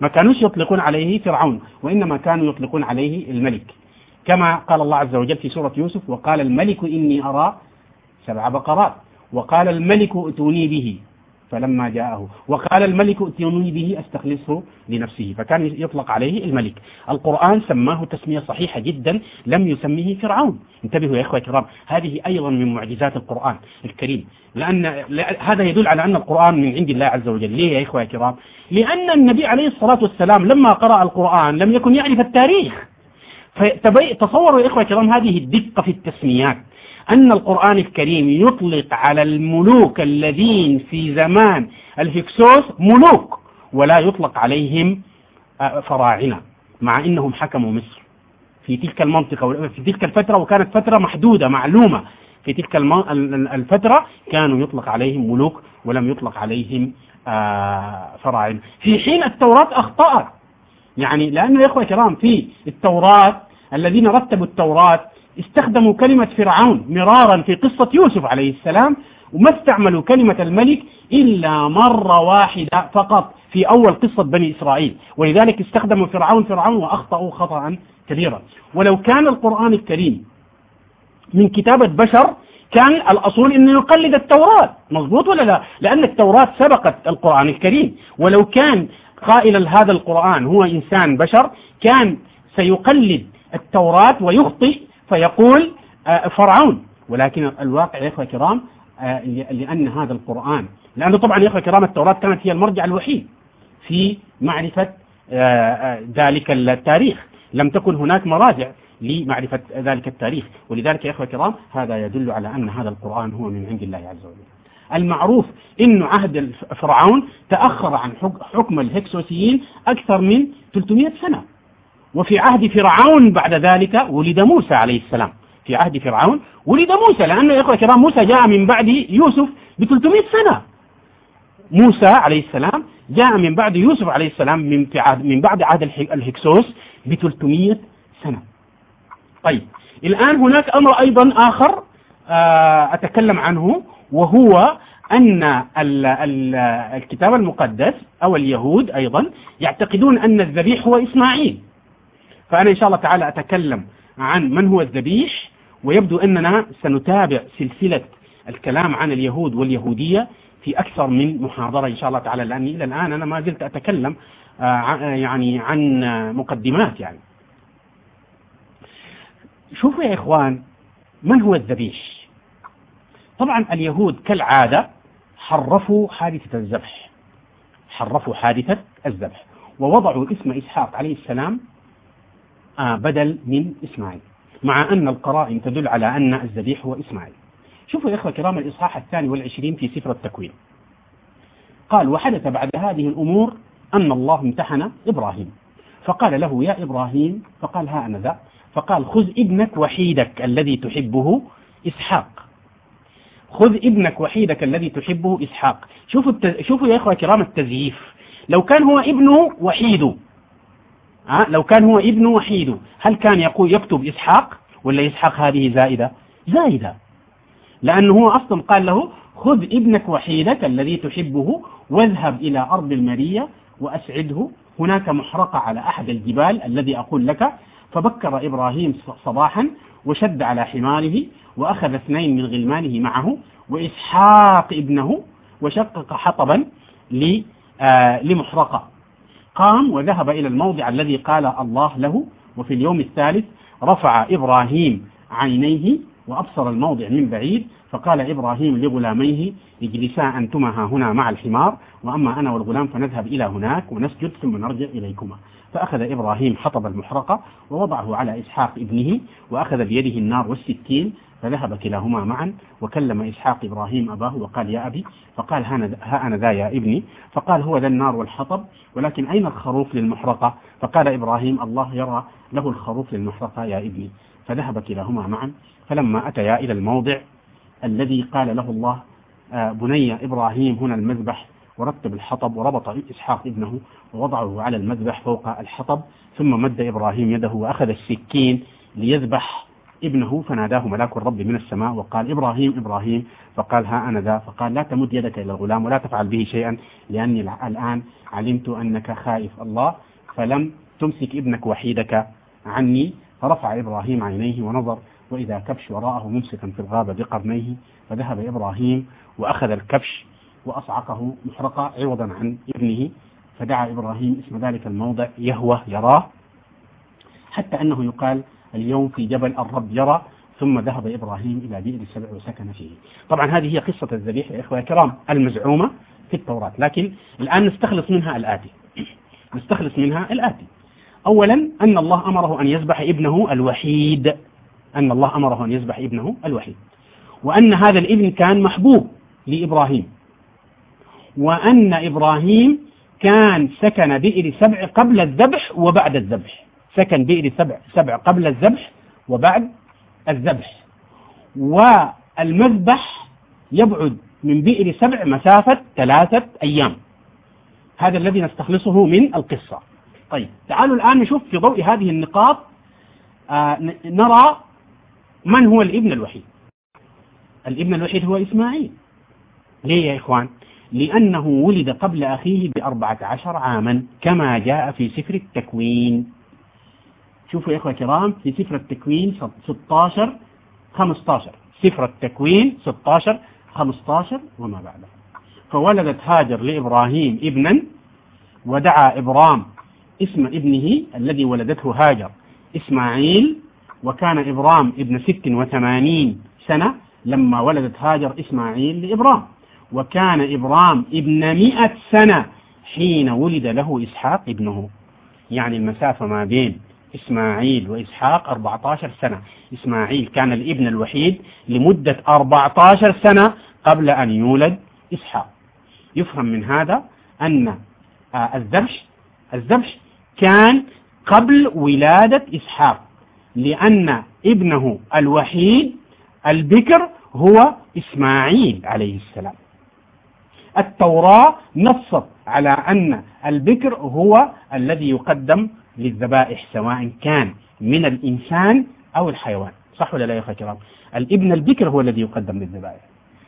ما كانوش يطلقون عليه فرعون وإنما كانوا يطلقون عليه الملك. كما قال الله عز وجل في سورة يوسف وقال الملك إني أرى سبع بقرات وقال الملك ائتوني به فلما جاءه وقال الملك ائتوني به أستخلصه لنفسه فكان يطلق عليه الملك. القرآن سماه تسمية صحيحة جدا لم يسميه فرعون. انتبهوا يا إخوة الكرام هذه أيضا من معجزات القرآن الكريم. لأن هذا يدل على أن القرآن من عند الله عز وجل. ليه يا إخوة الكرام؟ لأن النبي عليه الصلاة والسلام لما قرأ القرآن لم يكن يعرف التاريخ. تصوروا يا إخوة الكرام هذه الدقة في التسميات. أن القرآن الكريم يطلق على الملوك الذين في زمان الهكسوس ملوك ولا يطلق عليهم آه، فراعنة مع أنهم حكموا مصر. في تلك المنطقة في تلك الفترة وكانت فترة محدودة معلومة. في تلك الفترة كانوا يطلق عليهم ملوك ولم يطلق عليهم آه، فراعنة. في حين التوراة أخطأت يعني لأنه يا إخوة الكرام في التوراة الذين رتبوا التوراة استخدموا كلمة فرعون مرارا في قصة يوسف عليه السلام وما استعملوا كلمة الملك إلا مرة واحدة فقط في أول قصة بني إسرائيل. ولذلك استخدموا فرعون فرعون وأخطأوا خطأ كبيرا. ولو كان القرآن الكريم من كتابة بشر كان الأصول أنه يقلد التوراة. مضبوط ولا لا؟ لأن التوراة سبقت القرآن الكريم. ولو كان قائل هذا القرآن هو إنسان بشر كان سيقلد التوراة ويخطئ فيقول آه، فرعون. ولكن الواقع يا إخوة الكرام آه، لأن هذا القرآن لأنه طبعا يا إخوة الكرام التوراة كانت هي المرجع الوحيد في معرفة آه، ذلك التاريخ. لم تكن هناك مراجع لمعرفة ذلك التاريخ. ولذلك يا إخوة الكرام هذا يدل على أن هذا القرآن هو من عند الله عز وجل. المعروف أن عهد فرعون تأخر عن حكم الهكسوسيين أكثر من 300 سنة. وفي عهد فرعون بعد ذلك ولد موسى عليه السلام. في عهد فرعون ولد موسى لأنه يا إخوة الكرام موسى جاء من بعد يوسف ب 300 سنة. موسى عليه السلام جاء من بعد يوسف عليه السلام من, في عهد من بعد عهد الهكسوس ب 300 سنة. طيب الآن هناك أمر أيضا آخر آه، أتكلم عنه. وهو أن الكتاب المقدس أو اليهود أيضا يعتقدون أن الذبيح هو إسماعيل. فأنا إن شاء الله تعالى أتكلم عن من هو الذبيح ويبدو أننا سنتابع سلسلة الكلام عن اليهود واليهودية في أكثر من محاضرة إن شاء الله تعالى. لأني إلى الآن أنا ما زلت أتكلم آه، يعني عن مقدمات يعني. شوفوا يا إخوان من هو الذبيح؟ طبعا اليهود كالعادة حرفوا حادثة الذبح. حرفوا حادثة الذبح. ووضعوا اسم إسحاق عليه السلام آه بدل من إسماعيل. مع أن القرائن تدل على أن الذبيح هو إسماعيل. شوفوا يا إخوة الكرام الإصحاح الثاني والعشرين في سفر التكوين. قال وحدث بعد هذه الأمور أن الله امتحن إبراهيم. فقال له يا إبراهيم. فقال ها أنا ذا. فقال خذ ابنك وحيدك الذي تحبه إسحاق. خذ ابنك وحيدك الذي تحبه إسحاق. شوفوا التز... شوفوا يا إخوة الكرام التزييف. لو كان هو ابنه وحيده أه؟ لو كان هو ابنه وحيده هل كان يقول يكتب إسحاق ولا إسحاق هذه زائدة؟ زائدة. لأنه هو أصلا قال له خذ ابنك وحيدك الذي تحبه واذهب إلى أرض المرية وأسعده. هناك محرقة على أحد الجبال الذي أقول لك فبكر إبراهيم صباحا وشد على حماره وأخذ اثنين من غلمانه معه وإسحاق ابنه وشقق حطبا آه، لمحرقة. قام وذهب إلى الموضع الذي قال الله له وفي اليوم الثالث رفع إبراهيم عينيه وأبصر الموضع من بعيد فقال إبراهيم لغلاميه اجلسا أنتما ها هنا مع الحمار وأما أنا والغلام فنذهب إلى هناك ونسجد ثم نرجع إليكما. فأخذ إبراهيم حطب المحرقة ووضعه على إسحاق ابنه وأخذ بيده النار والسكين فذهب كلاهما معا وكلم إسحاق إبراهيم أباه وقال يا أبي فقال ها أنا ذا يا ابني فقال هو ذا النار والحطب ولكن أين الخروف للمحرقة؟ فقال إبراهيم الله يرى له الخروف للمحرقة يا ابني. فذهب كلاهما معا فلما أتيا إلى الموضع الذي قال له الله آه، بني إبراهيم هنا المذبح ورتب الحطب وربط إسحاق ابنه ووضعه على المذبح فوق الحطب ثم مد إبراهيم يده وأخذ السكين ليذبح ابنه فناداه ملاك الرب من السماء وقال إبراهيم إبراهيم. فقال ها أنا ذا. فقال لا تمد يدك إلى الغلام ولا تفعل به شيئا لأني الآن علمت أنك خائف الله فلم تمسك ابنك وحيدك عني. فرفع إبراهيم عينيه ونظر وإذا كبش وراءه ممسكا في الغابة بقرنيه فذهب إبراهيم وأخذ الكبش وأصعقه محرقة عوضا عن ابنه فدعا إبراهيم اسم ذلك الموضع يهوى يراه حتى أنه يقال اليوم في جبل الرب يرى ثم ذهب إبراهيم إلى بئر سبع وسكن فيه. طبعا هذه هي قصة الذبيح يا إخوة الكرام المزعومة في التوراة لكن الآن نستخلص منها الآتي. نستخلص منها الآتي. أولا أن الله أمره أن يذبح ابنه الوحيد. أن الله أمره أن يذبح ابنه الوحيد. وأن هذا الابن كان محبوب لإبراهيم. وأن إبراهيم كان سكن بئر سبع قبل الذبح وبعد الذبح. سكن بئر سبع, سبع قبل الذبح وبعد الذبح. والمذبح يبعد من بئر سبع مسافة ثلاثة أيام. هذا الذي نستخلصه من القصة. طيب تعالوا الآن نشوف في ضوء هذه النقاط آه نرى من هو الابن الوحيد. الابن الوحيد هو إسماعيل. ليه يا إخوان؟ لأنه ولد قبل أخيه بأربعة عشر عاما كما جاء في سفر التكوين. شوفوا يا إخوة كرام في سفر التكوين 16 15 سفر التكوين 16 15 وما بعده. فولدت هاجر لإبراهيم ابنا ودعا إبرام اسم ابنه الذي ولدته هاجر إسماعيل وكان إبرام ابن ست وثمانين سنة لما ولدت هاجر إسماعيل لإبرام. وكان إبرام ابن مئة سنة حين ولد له إسحاق ابنه. يعني المسافة ما بين إسماعيل وإسحاق 14 سنة. إسماعيل كان الابن الوحيد لمدة 14 سنة قبل أن يولد إسحاق. يفهم من هذا أن آه، الذبح الذبح كان قبل ولادة إسحاق لأن ابنه الوحيد البكر هو إسماعيل عليه السلام. التوراة نصت على أن البكر هو الذي يقدم للذبائح سواء كان من الإنسان أو الحيوان. صح ولا لا يا أخي الكرام؟ الابن البكر هو الذي يقدم للذبائح.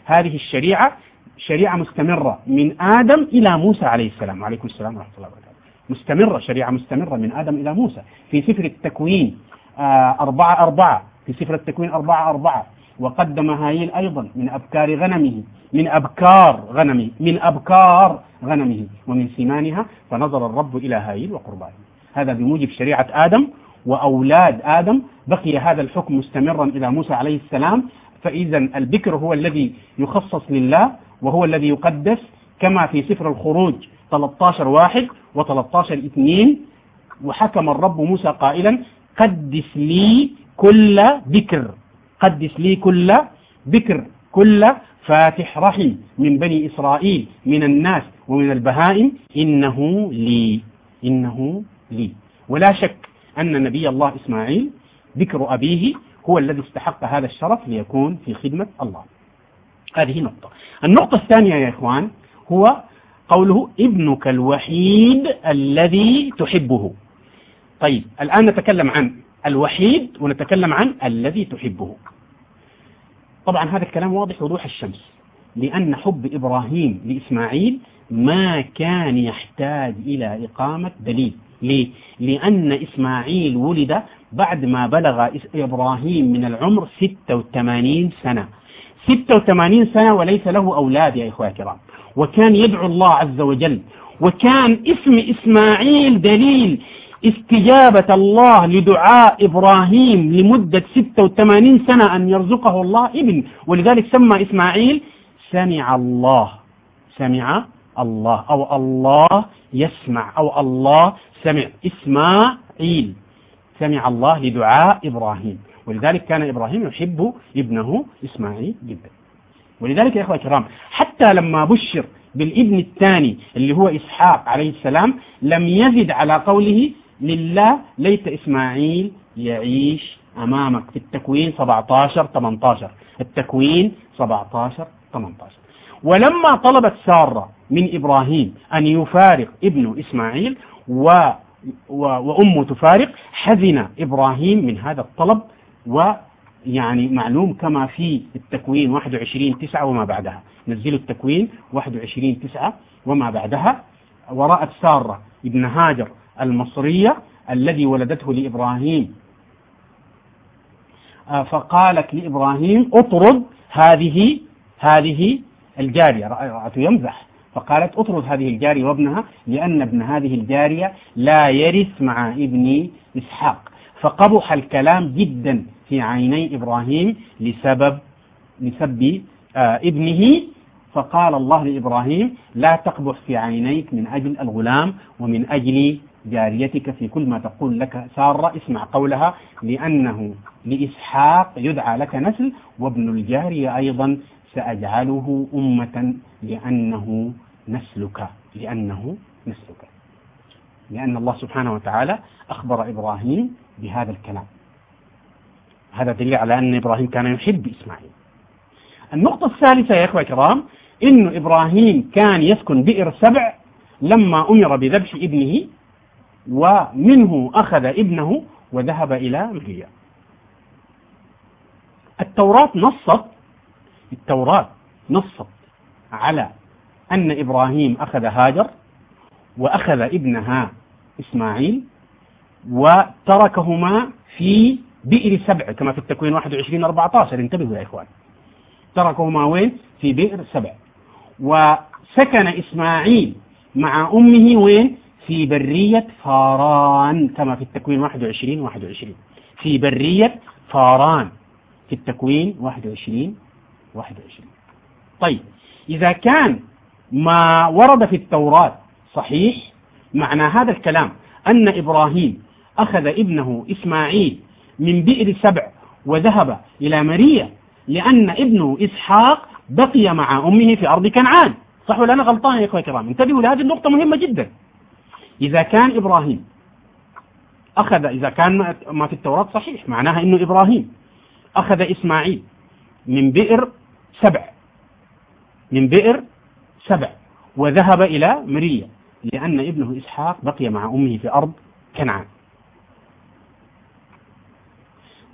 هذه الشريعة شريعة مستمرة من آدم إلى موسى عليه السلام. وعليكم السلام ورحمة الله وبركاته. مستمرة شريعة مستمرة من آدم إلى موسى. في سفر التكوين آه، أربعة أربعة. في سفر التكوين أربعة أربعة. وقدم هايل أيضا من أبكار غنمه من أبكار غنمه من أبكار غنمه. ومن سمانها فنظر الرب إلى هايل وقربانه هذا بموجب شريعة آدم وأولاد آدم. بقي هذا الحكم مستمرا إلى موسى عليه السلام. فإذا البكر هو الذي يخصص لله وهو الذي يقدس كما في سفر الخروج 13 واحد و13 اثنين. وحكم الرب موسى قائلا قدس لي كل بكر. قدس لي كل بكر كل فاتح رحم من بني إسرائيل من الناس ومن البهائم. إنه لي إنه لي. ولا شك أن نبي الله إسماعيل ذكر أبيه هو الذي استحق هذا الشرف ليكون في خدمة الله. هذه نقطة. النقطة الثانية يا إخوان هو قوله ابنك الوحيد الذي تحبه. طيب الآن نتكلم عن الوحيد ونتكلم عن الذي تحبه. طبعا هذا الكلام واضح وضوح الشمس لأن حب إبراهيم لإسماعيل ما كان يحتاج إلى إقامة دليل. ليه؟ لأن إسماعيل ولد بعد ما بلغ إبراهيم من العمر 86 سنة. 86 سنة وليس له أولاد يا إخوة الكرام. وكان يدعو الله عز وجل وكان اسم إسماعيل دليل. استجابة الله لدعاء إبراهيم لمدة 86 سنة أن يرزقه الله ابن. ولذلك سمى إسماعيل سمع الله. سمع الله. أو الله يسمع. أو الله سمع. إسماعيل سمع الله لدعاء إبراهيم. ولذلك كان إبراهيم يحب ابنه إسماعيل جدا. ولذلك يا إخوة الكرام حتى لما بشر بالابن الثاني اللي هو إسحاق عليه السلام لم يزد على قوله لله ليت إسماعيل يعيش أمامك. في التكوين 17 18 التكوين 17 18 ولما طلبت سارة من إبراهيم أن يفارق ابنه إسماعيل و وأمه تفارق حزن إبراهيم من هذا الطلب ويعني معلوم كما في التكوين 21 9 وما بعدها. نزلوا التكوين 21 9 وما بعدها. ورأت سارة ابن هاجر المصرية الذي ولدته لإبراهيم. آه، فقالت لإبراهيم اطرد هذه هذه الجارية. رأته يمزح. فقالت اطرد هذه الجارية وابنها لأن ابن هذه الجارية لا يرث مع ابن إسحاق. فقبح الكلام جدا في عيني إبراهيم لسبب لسب آه ابنه. فقال الله لإبراهيم لا تقبح في عينيك من أجل الغلام ومن أجل جاريتك في كل ما تقول لك سارة اسمع قولها لأنه لإسحاق يدعى لك نسل وابن الجارية أيضا سأجعله أمة لأنه نسلك لأنه نسلك. لأن الله سبحانه وتعالى أخبر إبراهيم بهذا الكلام. هذا دليل على أن إبراهيم كان يحب إسماعيل. النقطة الثالثة يا إخوة الكرام إن إبراهيم كان يسكن بئر سبع لما أمر بذبح ابنه ومنه أخذ ابنه وذهب إلى مدين التوراة نصت التوراة نصت على أن إبراهيم أخذ هاجر وأخذ ابنها إسماعيل وتركهما في بئر سبع كما في التكوين 21 14 انتبهوا يا إخوان. تركهما وين؟ في بئر سبع. وسكن إسماعيل مع أمه وين؟ في برية فاران كما في التكوين 21 21 في برية فاران في التكوين 21 21 طيب إذا كان ما ورد في التوراة صحيح معنى هذا الكلام أن إبراهيم أخذ ابنه إسماعيل من بئر سبع وذهب إلى مريا لأن ابنه إسحاق بقي مع أمه في أرض كنعان. صح ولا أنا غلطان يا إخوة الكرام؟ انتبهوا لهذه النقطة مهمة جدا. إذا كان إبراهيم أخذ إذا كان ما في التوراة صحيح معناها أنه إبراهيم. أخذ إسماعيل من بئر سبع من بئر سبع وذهب إلى مريا لأن ابنه إسحاق بقي مع أمه في أرض كنعان.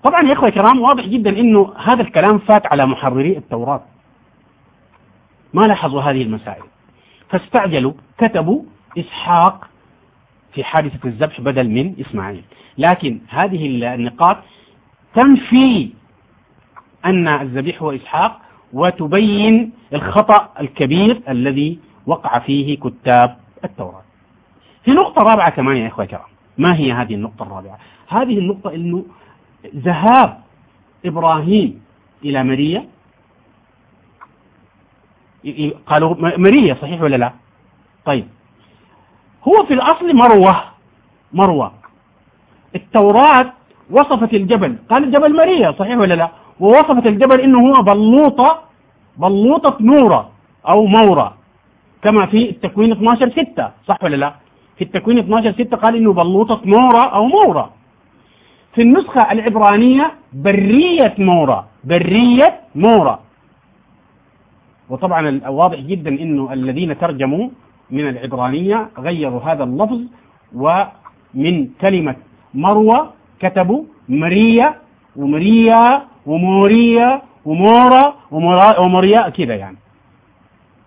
طبعا يا إخوة الكرام واضح جدا أنه هذا الكلام فات على محرري التوراة. ما لاحظوا هذه المسائل. فاستعجلوا كتبوا إسحاق في حادثة الذبح بدل من إسماعيل. لكن هذه النقاط تنفي أن الذبيح هو إسحاق وتبين الخطأ الكبير الذي وقع فيه كتاب التوراة. في نقطة رابعة كمان يا إخوة الكرام. ما هي هذه النقطة الرابعة؟ هذه النقطة أنه ذهاب إبراهيم إلى مريا قالوا مريا صحيح ولا لا؟ طيب. هو في الأصل مروة. مروة. التوراة وصفت الجبل. قال جبل مريا صحيح ولا لا؟ ووصفت الجبل إنه هو بلوطة بلوطة نورة أو مورة. كما في التكوين 12 6 صح ولا لا؟ في التكوين 12 6 قال إنه بلوطة نورة أو مورة. في النسخة العبرانية برية مورة. برية مورة. وطبعا واضح جدا إنه الذين ترجموا من العبرانية غيروا هذا اللفظ ومن كلمة مروة كتبوا مريا ومريا وموريا ومورا وموريا كذا يعني.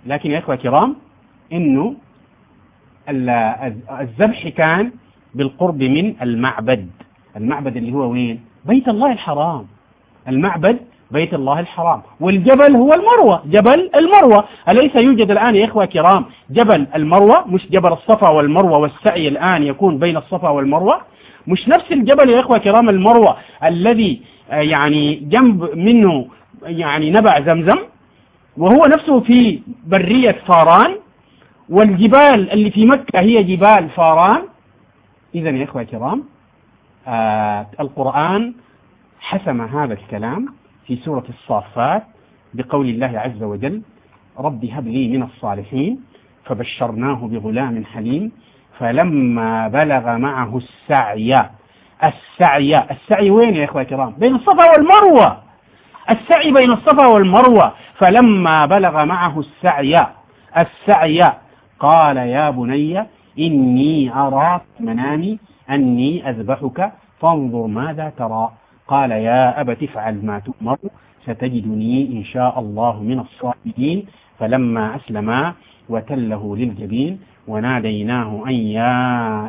لكن يا إخوة الكرام إنه الذبح كان بالقرب من المعبد. المعبد اللي هو وين؟ بيت الله الحرام. المعبد بيت الله الحرام. والجبل هو المروة. جبل المروة. أليس يوجد الآن يا إخوة كرام جبل المروة؟ مش جبل الصفا والمروة والسعي الآن يكون بين الصفا والمروة؟ مش نفس الجبل يا إخوة كرام المروة الذي آه، يعني جنب منه يعني نبع زمزم؟ وهو نفسه في برية فاران. والجبال اللي في مكة هي جبال فاران. إذا يا إخوة الكرام آه القرآن حسم هذا الكلام. في سورة الصافات بقول الله عز وجل رب هب لي من الصالحين فبشرناه بغلام حليم فلما بلغ معه السعي السعي السعي وين يا إخوة الكرام؟ بين الصفا والمروة السعي بين الصفا والمروة فلما بلغ معه السعي السعي قال يا بني إني أرى منامي أني أذبحك فانظر ماذا ترى. قال يا أبت افعل ما تؤمر ستجدني إن شاء الله من الصابرين. فلما أسلما وتله للجبين وناديناه أن يا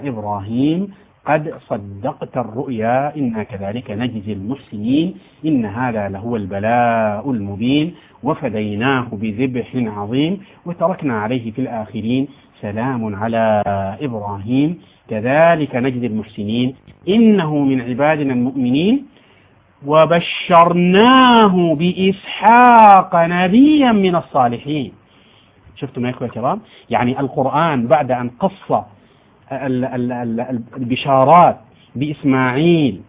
إبراهيم قد صدقت الرؤيا إنا كذلك نجزي المحسنين. إن هذا لهو البلاء المبين. وفديناه بذبح عظيم وتركنا عليه في الآخرين. سلام على إبراهيم كذلك نجزي المحسنين. إنه من عبادنا المؤمنين. وبشرناه بإسحاق نبيا من الصالحين. شفتم يا إخوة الكرام؟ يعني القرآن بعد أن قص البشارات بإسماعيل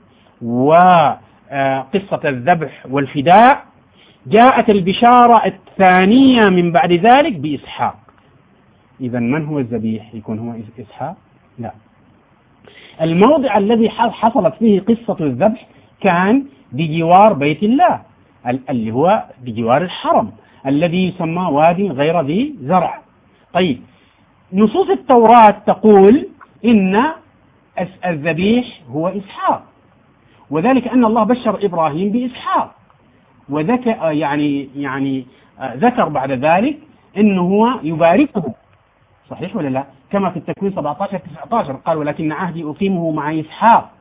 وقصة الذبح والفداء جاءت البشارة الثانية من بعد ذلك بإسحاق. إذا من هو الذبيح؟ يكون هو إسحاق؟ لا. الموضع الذي حصلت فيه قصة الذبح كان بجوار بيت الله اللي هو بجوار الحرم الذي يسمى وادي غير ذي زرع. طيب نصوص التوراة تقول إن الذبيح هو إسحاق وذلك أن الله بشر إبراهيم بإسحاق. وذكر يعني يعني ذكر بعد ذلك أنه هو يباركه. صحيح ولا لا؟ كما في التكوين 17 19 قال ولكن عهدي أقيمه مع إسحاق.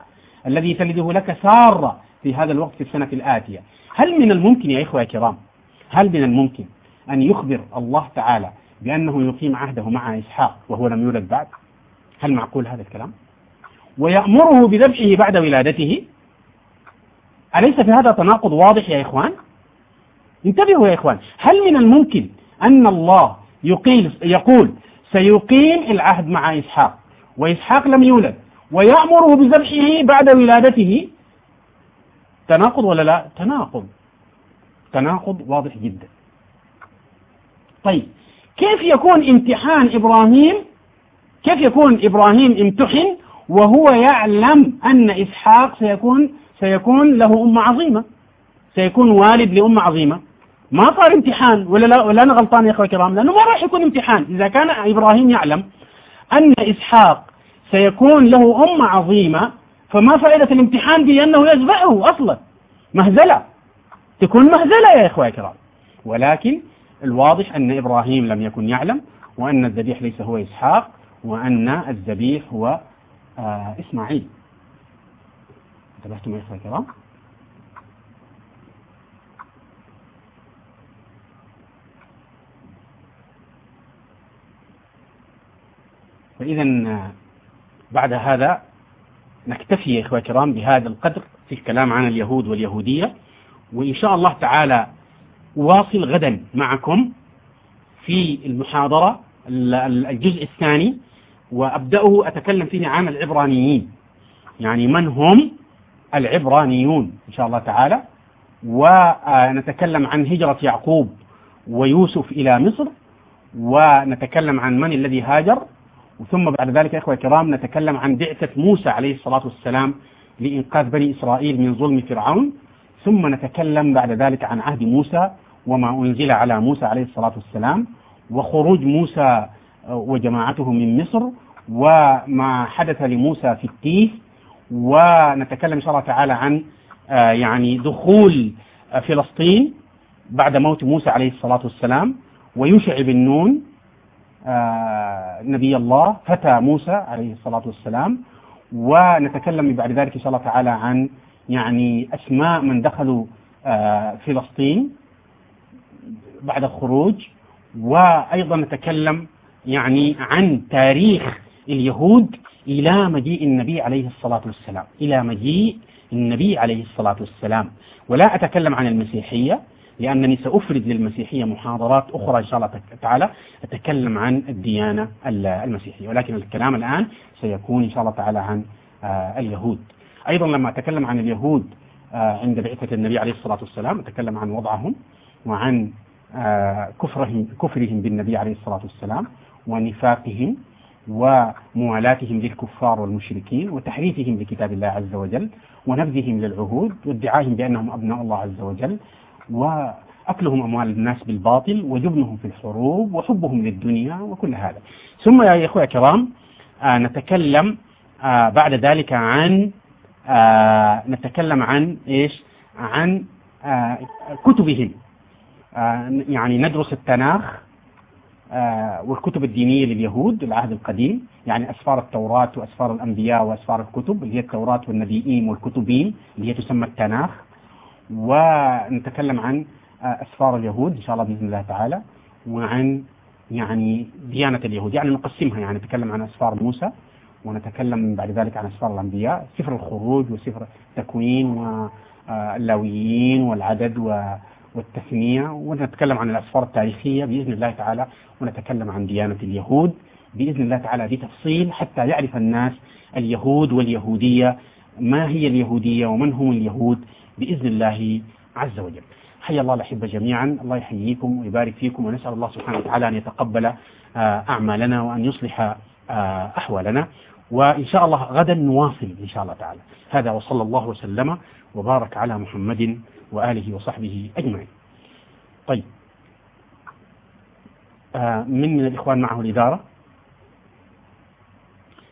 الذي تلده لك سارة في هذا الوقت في السنة الآتية. هل من الممكن يا إخوة الكرام هل من الممكن أن يخبر الله تعالى بأنه يقيم عهده مع إسحاق وهو لم يولد بعد؟ هل معقول هذا الكلام؟ ويأمره بذبحه بعد ولادته؟ أليس في هذا تناقض واضح يا إخوان؟ انتبهوا يا إخوان هل من الممكن أن الله يقيل يقول سيقيم العهد مع إسحاق وإسحاق لم يولد؟ ويأمره بذبحه بعد ولادته. تناقض ولا لا؟ تناقض. تناقض واضح جدا. طيب كيف يكون امتحان إبراهيم؟ كيف يكون إبراهيم امتحن وهو يعلم أن إسحاق سيكون سيكون له أمة عظيمة؟ سيكون والد لأمة عظيمة. ما صار امتحان ولا لا؟ ولا أنا غلطان يا أخوة الكرام؟ لأنه ما راح يكون امتحان. إذا كان إبراهيم يعلم أن إسحاق سيكون له أمة عظيمة فما فائدة الامتحان بأنه يذبحه أصلا. مهزلة. تكون مهزلة يا إخوة الكرام. ولكن الواضح أن إبراهيم لم يكن يعلم وأن الذبيح ليس هو إسحاق وأن الذبيح هو آه إسماعيل. انتبهتم يا إخوة الكرام؟ فإذا آه، بعد هذا نكتفي يا إخوة الكرام بهذا القدر في الكلام عن اليهود واليهودية وإن شاء الله تعالى أواصل غدا معكم في المحاضرة الجزء الثاني وأبدأه أتكلم فيه عن العبرانيين. يعني من هم العبرانيون إن شاء الله تعالى؟ ونتكلم عن هجرة يعقوب ويوسف إلى مصر ونتكلم عن من الذي هاجر ثم بعد ذلك يا إخوة الكرام نتكلم عن بعثة موسى عليه الصلاة والسلام لإنقاذ بني إسرائيل من ظلم فرعون ثم نتكلم بعد ذلك عن عهد موسى وما أنزل على موسى عليه الصلاة والسلام وخروج موسى وجماعته من مصر وما حدث لموسى في التيه ونتكلم إن شاء الله تعالى عن آه، يعني دخول فلسطين بعد موت موسى عليه الصلاة والسلام ويشع بن نون آه، نبي الله فتى موسى عليه الصلاة والسلام. ونتكلم بعد ذلك إن شاء الله تعالى عن يعني أسماء من دخلوا آه، فلسطين بعد الخروج. وأيضا نتكلم يعني عن تاريخ اليهود إلى مجيء النبي عليه الصلاة والسلام. إلى مجيء النبي عليه الصلاة والسلام. ولا أتكلم عن المسيحية لأنني سأفرد للمسيحية محاضرات أخرى إن شاء الله تعالى أتكلم عن الديانة المسيحية. ولكن الكلام الآن سيكون إن شاء الله تعالى عن آه، اليهود. أيضا لما أتكلم عن اليهود آه، عند بعثة النبي عليه الصلاة والسلام أتكلم عن وضعهم وعن آه، كفرهم كفرهم بالنبي عليه الصلاة والسلام ونفاقهم وموالاتهم للكفار والمشركين وتحريفهم لكتاب الله عز وجل ونبذهم للعهود وادعائهم بأنهم أبناء الله عز وجل. وأكلهم أموال الناس بالباطل وجبنهم في الحروب وحبهم للدنيا وكل هذا. ثم يا إخوة الكرام آه نتكلم آه بعد ذلك عن آه نتكلم عن إيش؟ عن كتبهم. يعني ندرس التناخ والكتب الدينية لليهود العهد القديم. يعني أسفار التوراة وأسفار الأنبياء وأسفار الكتب اللي هي التوراة والنبيين والكتبين اللي هي تسمى التناخ. ونتكلم عن أسفار اليهود إن شاء الله بإذن الله تعالى وعن يعني ديانة اليهود. يعني نقسمها يعني نتكلم عن أسفار موسى ونتكلم بعد ذلك عن أسفار الأنبياء سفر الخروج وسفر التكوين واللاويين والعدد والتثنية ونتكلم عن الأسفار التاريخية بإذن الله تعالى ونتكلم عن ديانة اليهود بإذن الله تعالى بتفصيل حتى يعرف الناس اليهود واليهودية ما هي اليهودية ومن هم اليهود بإذن الله عز وجل. حيا الله الأحبة جميعا. الله يحييكم ويبارك فيكم ونسأل الله سبحانه وتعالى أن يتقبل أعمالنا وأن يصلح أحوالنا. وإن شاء الله غدا نواصل إن شاء الله تعالى. هذا وصلى الله وسلم وبارك على محمد وآله وصحبه أجمعين. طيب. آه من من الإخوان معه الإدارة؟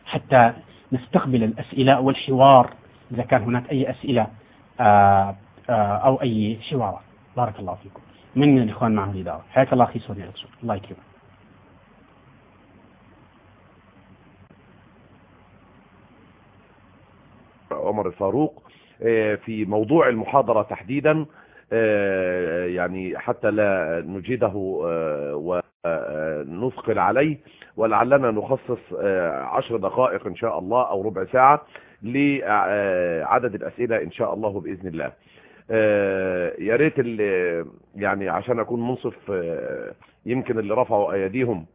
حتى نستقبل الأسئلة والحوار. إذا كان هناك أي أسئلة آه آه أو أي حوارات بارك الله فيكم. من الإخوان معه الإدارة حياك الله أخي سوري الله يكرمك. عمر الفاروق في موضوع المحاضرة تحديدا يعني حتى لا نجيده ونثقل عليه ولعلنا نخصص عشر دقائق إن شاء الله أو ربع ساعة. لعدد الأسئلة إن شاء الله بإذن الله. يا ريت يعني عشان أكون منصف يمكن اللي رفعوا أيديهم.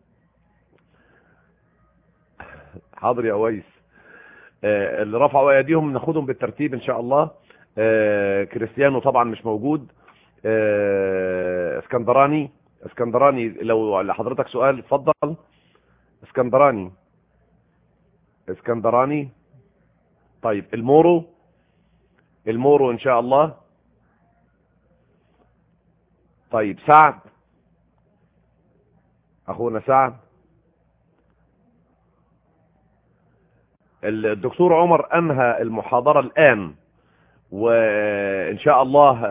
حاضر يا ويس. اللي رفعوا أيديهم ناخدهم بالترتيب إن شاء الله. كريستيانو طبعا مش موجود. اسكندراني. اسكندراني لو لحضرتك سؤال اتفضل. اسكندراني. اسكندراني. طيب المورو؟ المورو إن شاء الله. طيب سعد؟ أخونا سعد. الدكتور عمر أنهى المحاضرة الآن وإن شاء الله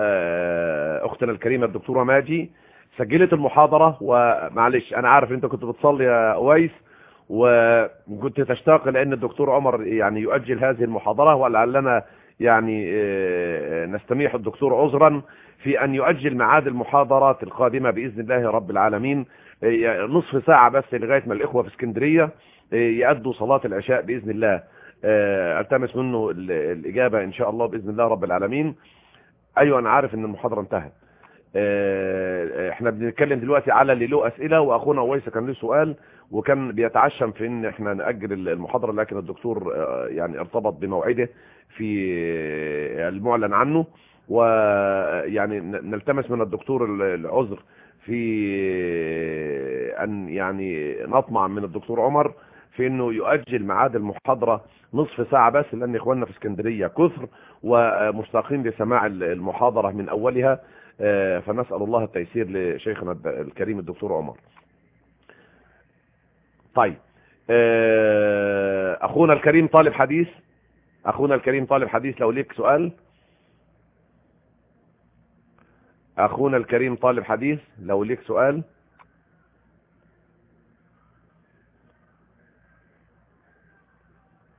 أختنا الكريمة الدكتورة ماجي سجلت المحاضرة ومعلش أنا عارف أنت كنت بتصلي يا ويس وكنت تشتاق لأن الدكتور عمر يعني يؤجل هذه المحاضرة ولعلنا يعني نستميح الدكتور عذرا في أن يؤجل ميعاد المحاضرات القادمة بإذن الله رب العالمين. نصف ساعة بس لغاية ما الإخوة في اسكندرية يأدوا صلاة العشاء بإذن الله. ألتمس منه الإجابة إن شاء الله بإذن الله رب العالمين. أيوة أنا عارف إن المحاضرة انتهت. إحنا بنتكلم دلوقتي على اللي له أسئلة وأخونا ويس كان له سؤال. وكان بيتعشم في إن إحنا نأجل المحاضرة لكن الدكتور يعني ارتبط بموعده في المعلن عنه. ويعني نلتمس من الدكتور العذر في أن يعني نطمع من الدكتور عمر في إنه يؤجل ميعاد المحاضرة نصف ساعة بس لأن إخواننا في اسكندرية كثر ومشتاقين لسماع المحاضرة من أولها. فنسأل الله التيسير لشيخنا الكريم الدكتور عمر. طيب. أخونا الكريم طالب حديث. أخونا الكريم طالب حديث لو ليك سؤال. أخونا الكريم طالب حديث لو ليك سؤال.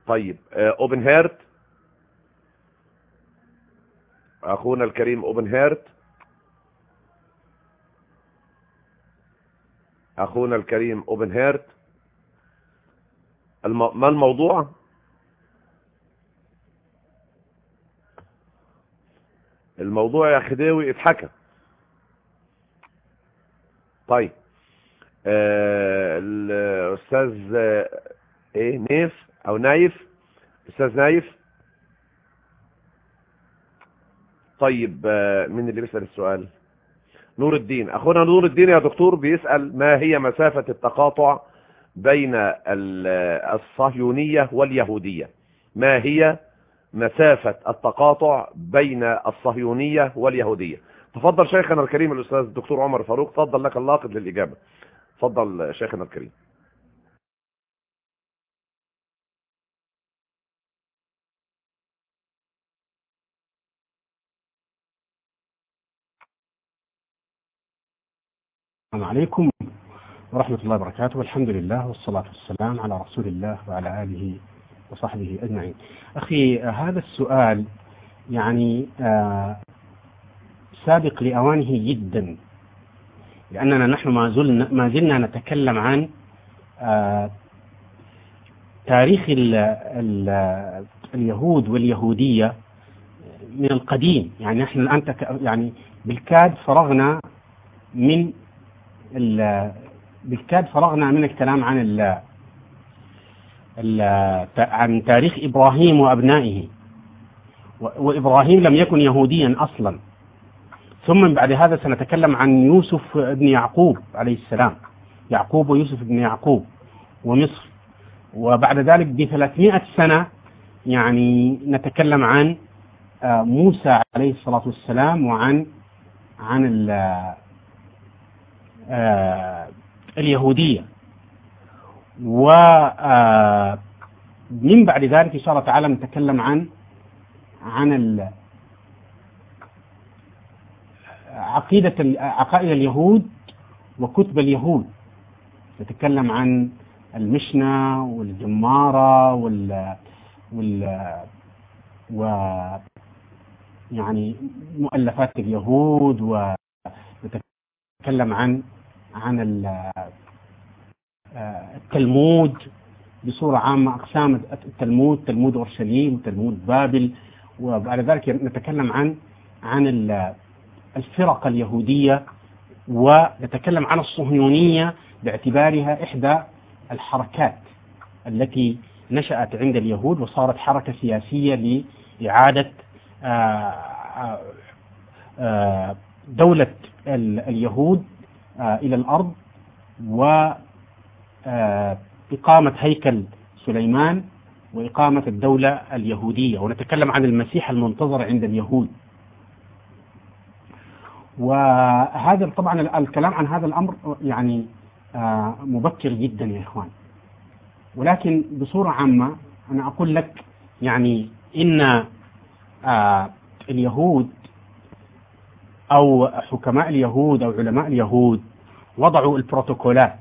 طيب أوبن هيرت. أخونا الكريم أوبن هيرت. أخونا الكريم أوبن هيرت. ما الموضوع؟ الموضوع يا خديوي اتحكى. طيب آه الأستاذ آه، إيه نيف أو نايف؟ أستاذ نايف؟ طيب آه، مين اللي بيسأل السؤال؟ نور الدين. أخونا نور الدين يا دكتور بيسأل ما هي مسافة التقاطع بين ال- الصهيونية واليهودية. ما هي مسافة التقاطع بين الصهيونية واليهودية؟ تفضل شيخنا الكريم الأستاذ الدكتور عمر فاروق. تفضل لك اللاقط للإجابة. تفضل شيخنا الكريم. السلام عليكم. ورحمة الله وبركاته. والحمد لله والصلاة والسلام على رسول الله وعلى آله وصحبه أجمعين. أخي آه، هذا السؤال يعني آه، سابق لأوانه جدا لأننا نحن ما زلنا, ما زلنا نتكلم عن آه، تاريخ ال ال اليهود واليهودية من القديم. يعني نحن الآن يعني بالكاد فرغنا من بالكاد فرغنا من الكلام عن ال عن تاريخ إبراهيم وأبنائه. وإبراهيم لم يكن يهوديا أصلا. ثم بعد هذا سنتكلم عن يوسف ابن يعقوب عليه السلام. يعقوب ويوسف ابن يعقوب ومصر. وبعد ذلك ب 300 سنة يعني نتكلم عن موسى عليه الصلاة والسلام وعن عن آه، اليهودية. ومن بعد ذلك إن شاء الله تعالى نتكلم عن عن عقيدة عقائد اليهود وكتب اليهود. نتكلم عن المشنة والجمارة وال وال و يعني مؤلفات اليهود ونتكلم عن عن آه، التلمود بصورة عامة أقسام التلمود تلمود أورشليم تلمود بابل وبعد ذلك نتكلم عن عن ال- الفرق اليهودية ونتكلم عن الصهيونية باعتبارها إحدى الحركات التي نشأت عند اليهود وصارت حركة سياسية لإعادة آه، آه، دولة ال- اليهود إلى الأرض وإقامة هيكل سليمان وإقامة الدولة اليهودية. ونتكلم عن المسيح المنتظر عند اليهود. وهذا طبعا الكلام عن هذا الأمر يعني آه، مبكر جدا يا إخوان. ولكن بصورة عامة أنا أقول لك يعني إن آه، اليهود أو حكماء اليهود أو علماء اليهود وضعوا البروتوكولات.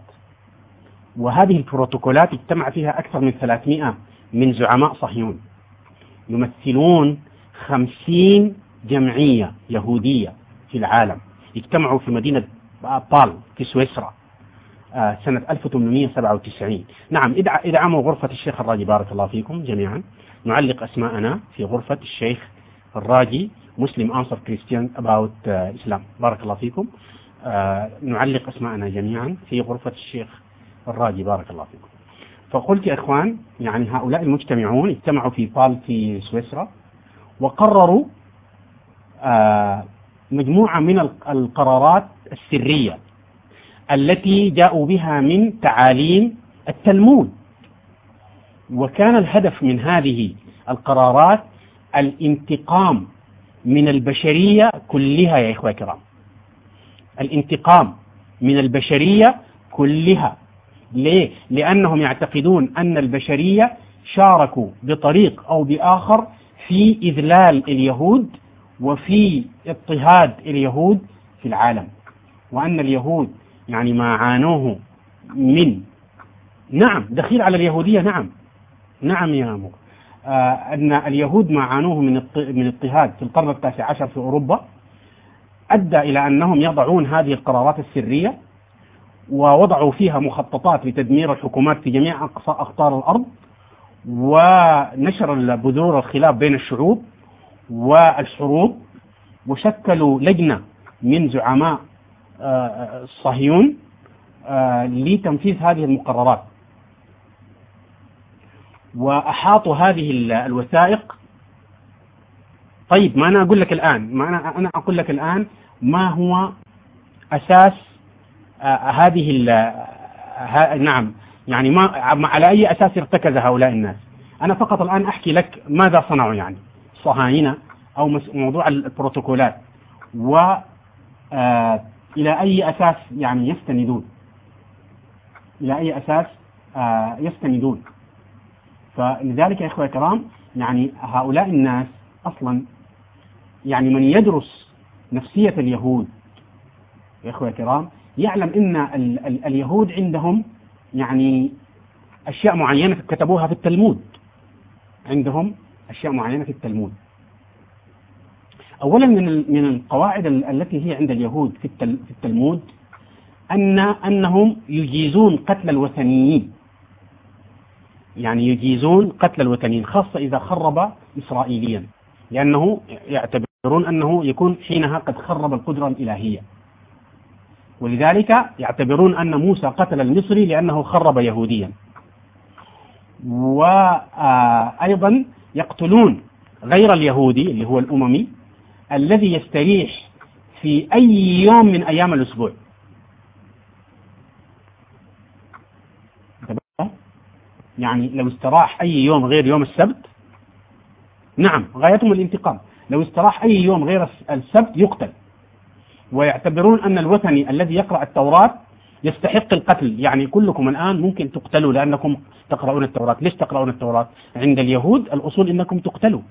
وهذه البروتوكولات اجتمع فيها أكثر من 300 من زعماء صهيون. يمثلون خمسين جمعية يهودية في العالم. اجتمعوا في مدينة بال في سويسرا آه، سنة 1897 نعم ادع- ادعموا غرفة الشيخ الراجي بارك الله فيكم جميعا. نعلق أسماءنا في غرفة الشيخ الراجي مسلم أنصر كريستيان أباوت إسلام بارك الله فيكم. نعلق أسماءنا جميعا في غرفة الشيخ الراجي. بارك الله فيكم. فقلت يا إخوان يعني هؤلاء المجتمعون اجتمعوا في بال في سويسرا وقرروا آه، مجموعة من الق- القرارات السرية التي جاءوا بها من تعاليم التلمود. وكان الهدف من هذه القرارات الانتقام من البشرية كلها يا إخوة الكرام. الانتقام من البشرية كلها. ليه؟ لأنهم يعتقدون أن البشرية شاركوا بطريق أو بآخر في إذلال اليهود وفي اضطهاد اليهود في العالم. وأن اليهود يعني ما عانوه من نعم دخيل على اليهودية نعم. نعم يا مو آه أن اليهود ما عانوه من من اضطهاد في القرن التاسع عشر في أوروبا. أدى إلى أنهم يضعون هذه القرارات السرية ووضعوا فيها مخططات لتدمير الحكومات في جميع أقطار الأرض ونشر بذور الخلاف بين الشعوب والحروب وشكلوا لجنة من زعماء آه، الصهيون آه، لتنفيذ هذه المقررات. وأحاطوا هذه الوثائق طيب ما أنا أقول لك الآن ما أنا أنا أقول لك الآن ما هو أساس آه، هذه ها نعم يعني ما على أي أساس ارتكز هؤلاء الناس؟ أنا فقط الآن أحكي لك ماذا صنعوا يعني الصهاينة أو موضوع البروتوكولات و آه، إلى أي أساس يعني يستندون. إلى أي أساس آه، يستندون. فلذلك يا إخوة الكرام يعني هؤلاء الناس أصلا يعني من يدرس نفسية اليهود يا إخوة الكرام يعلم أن ال ال اليهود عندهم يعني أشياء معينة كتبوها في التلمود. عندهم أشياء معينة في التلمود. أولا من من القواعد التي هي عند اليهود في في التلمود أن أنهم يجيزون قتل الوثنيين. يعني يجيزون قتل الوثنيين خاصة إذا خرب إسرائيليا لأنه يعتبرون أنه يكون حينها قد خرب القدرة الإلهية. ولذلك يعتبرون أن موسى قتل المصري لأنه خرب يهوديا. وأيضا يقتلون غير اليهودي اللي هو الأممي الذي يستريح في أي يوم من أيام الأسبوع. يعني لو استراح أي يوم غير يوم السبت نعم غايتهم الانتقام. لو استراح أي يوم غير السبت يقتل. ويعتبرون أن الوثني الذي يقرأ التوراة يستحق القتل. يعني كلكم الآن ممكن تقتلوا لأنكم تقرؤون التوراة. ليش تقرؤون التوراة؟ عند اليهود الأصول إنكم تقتلوا.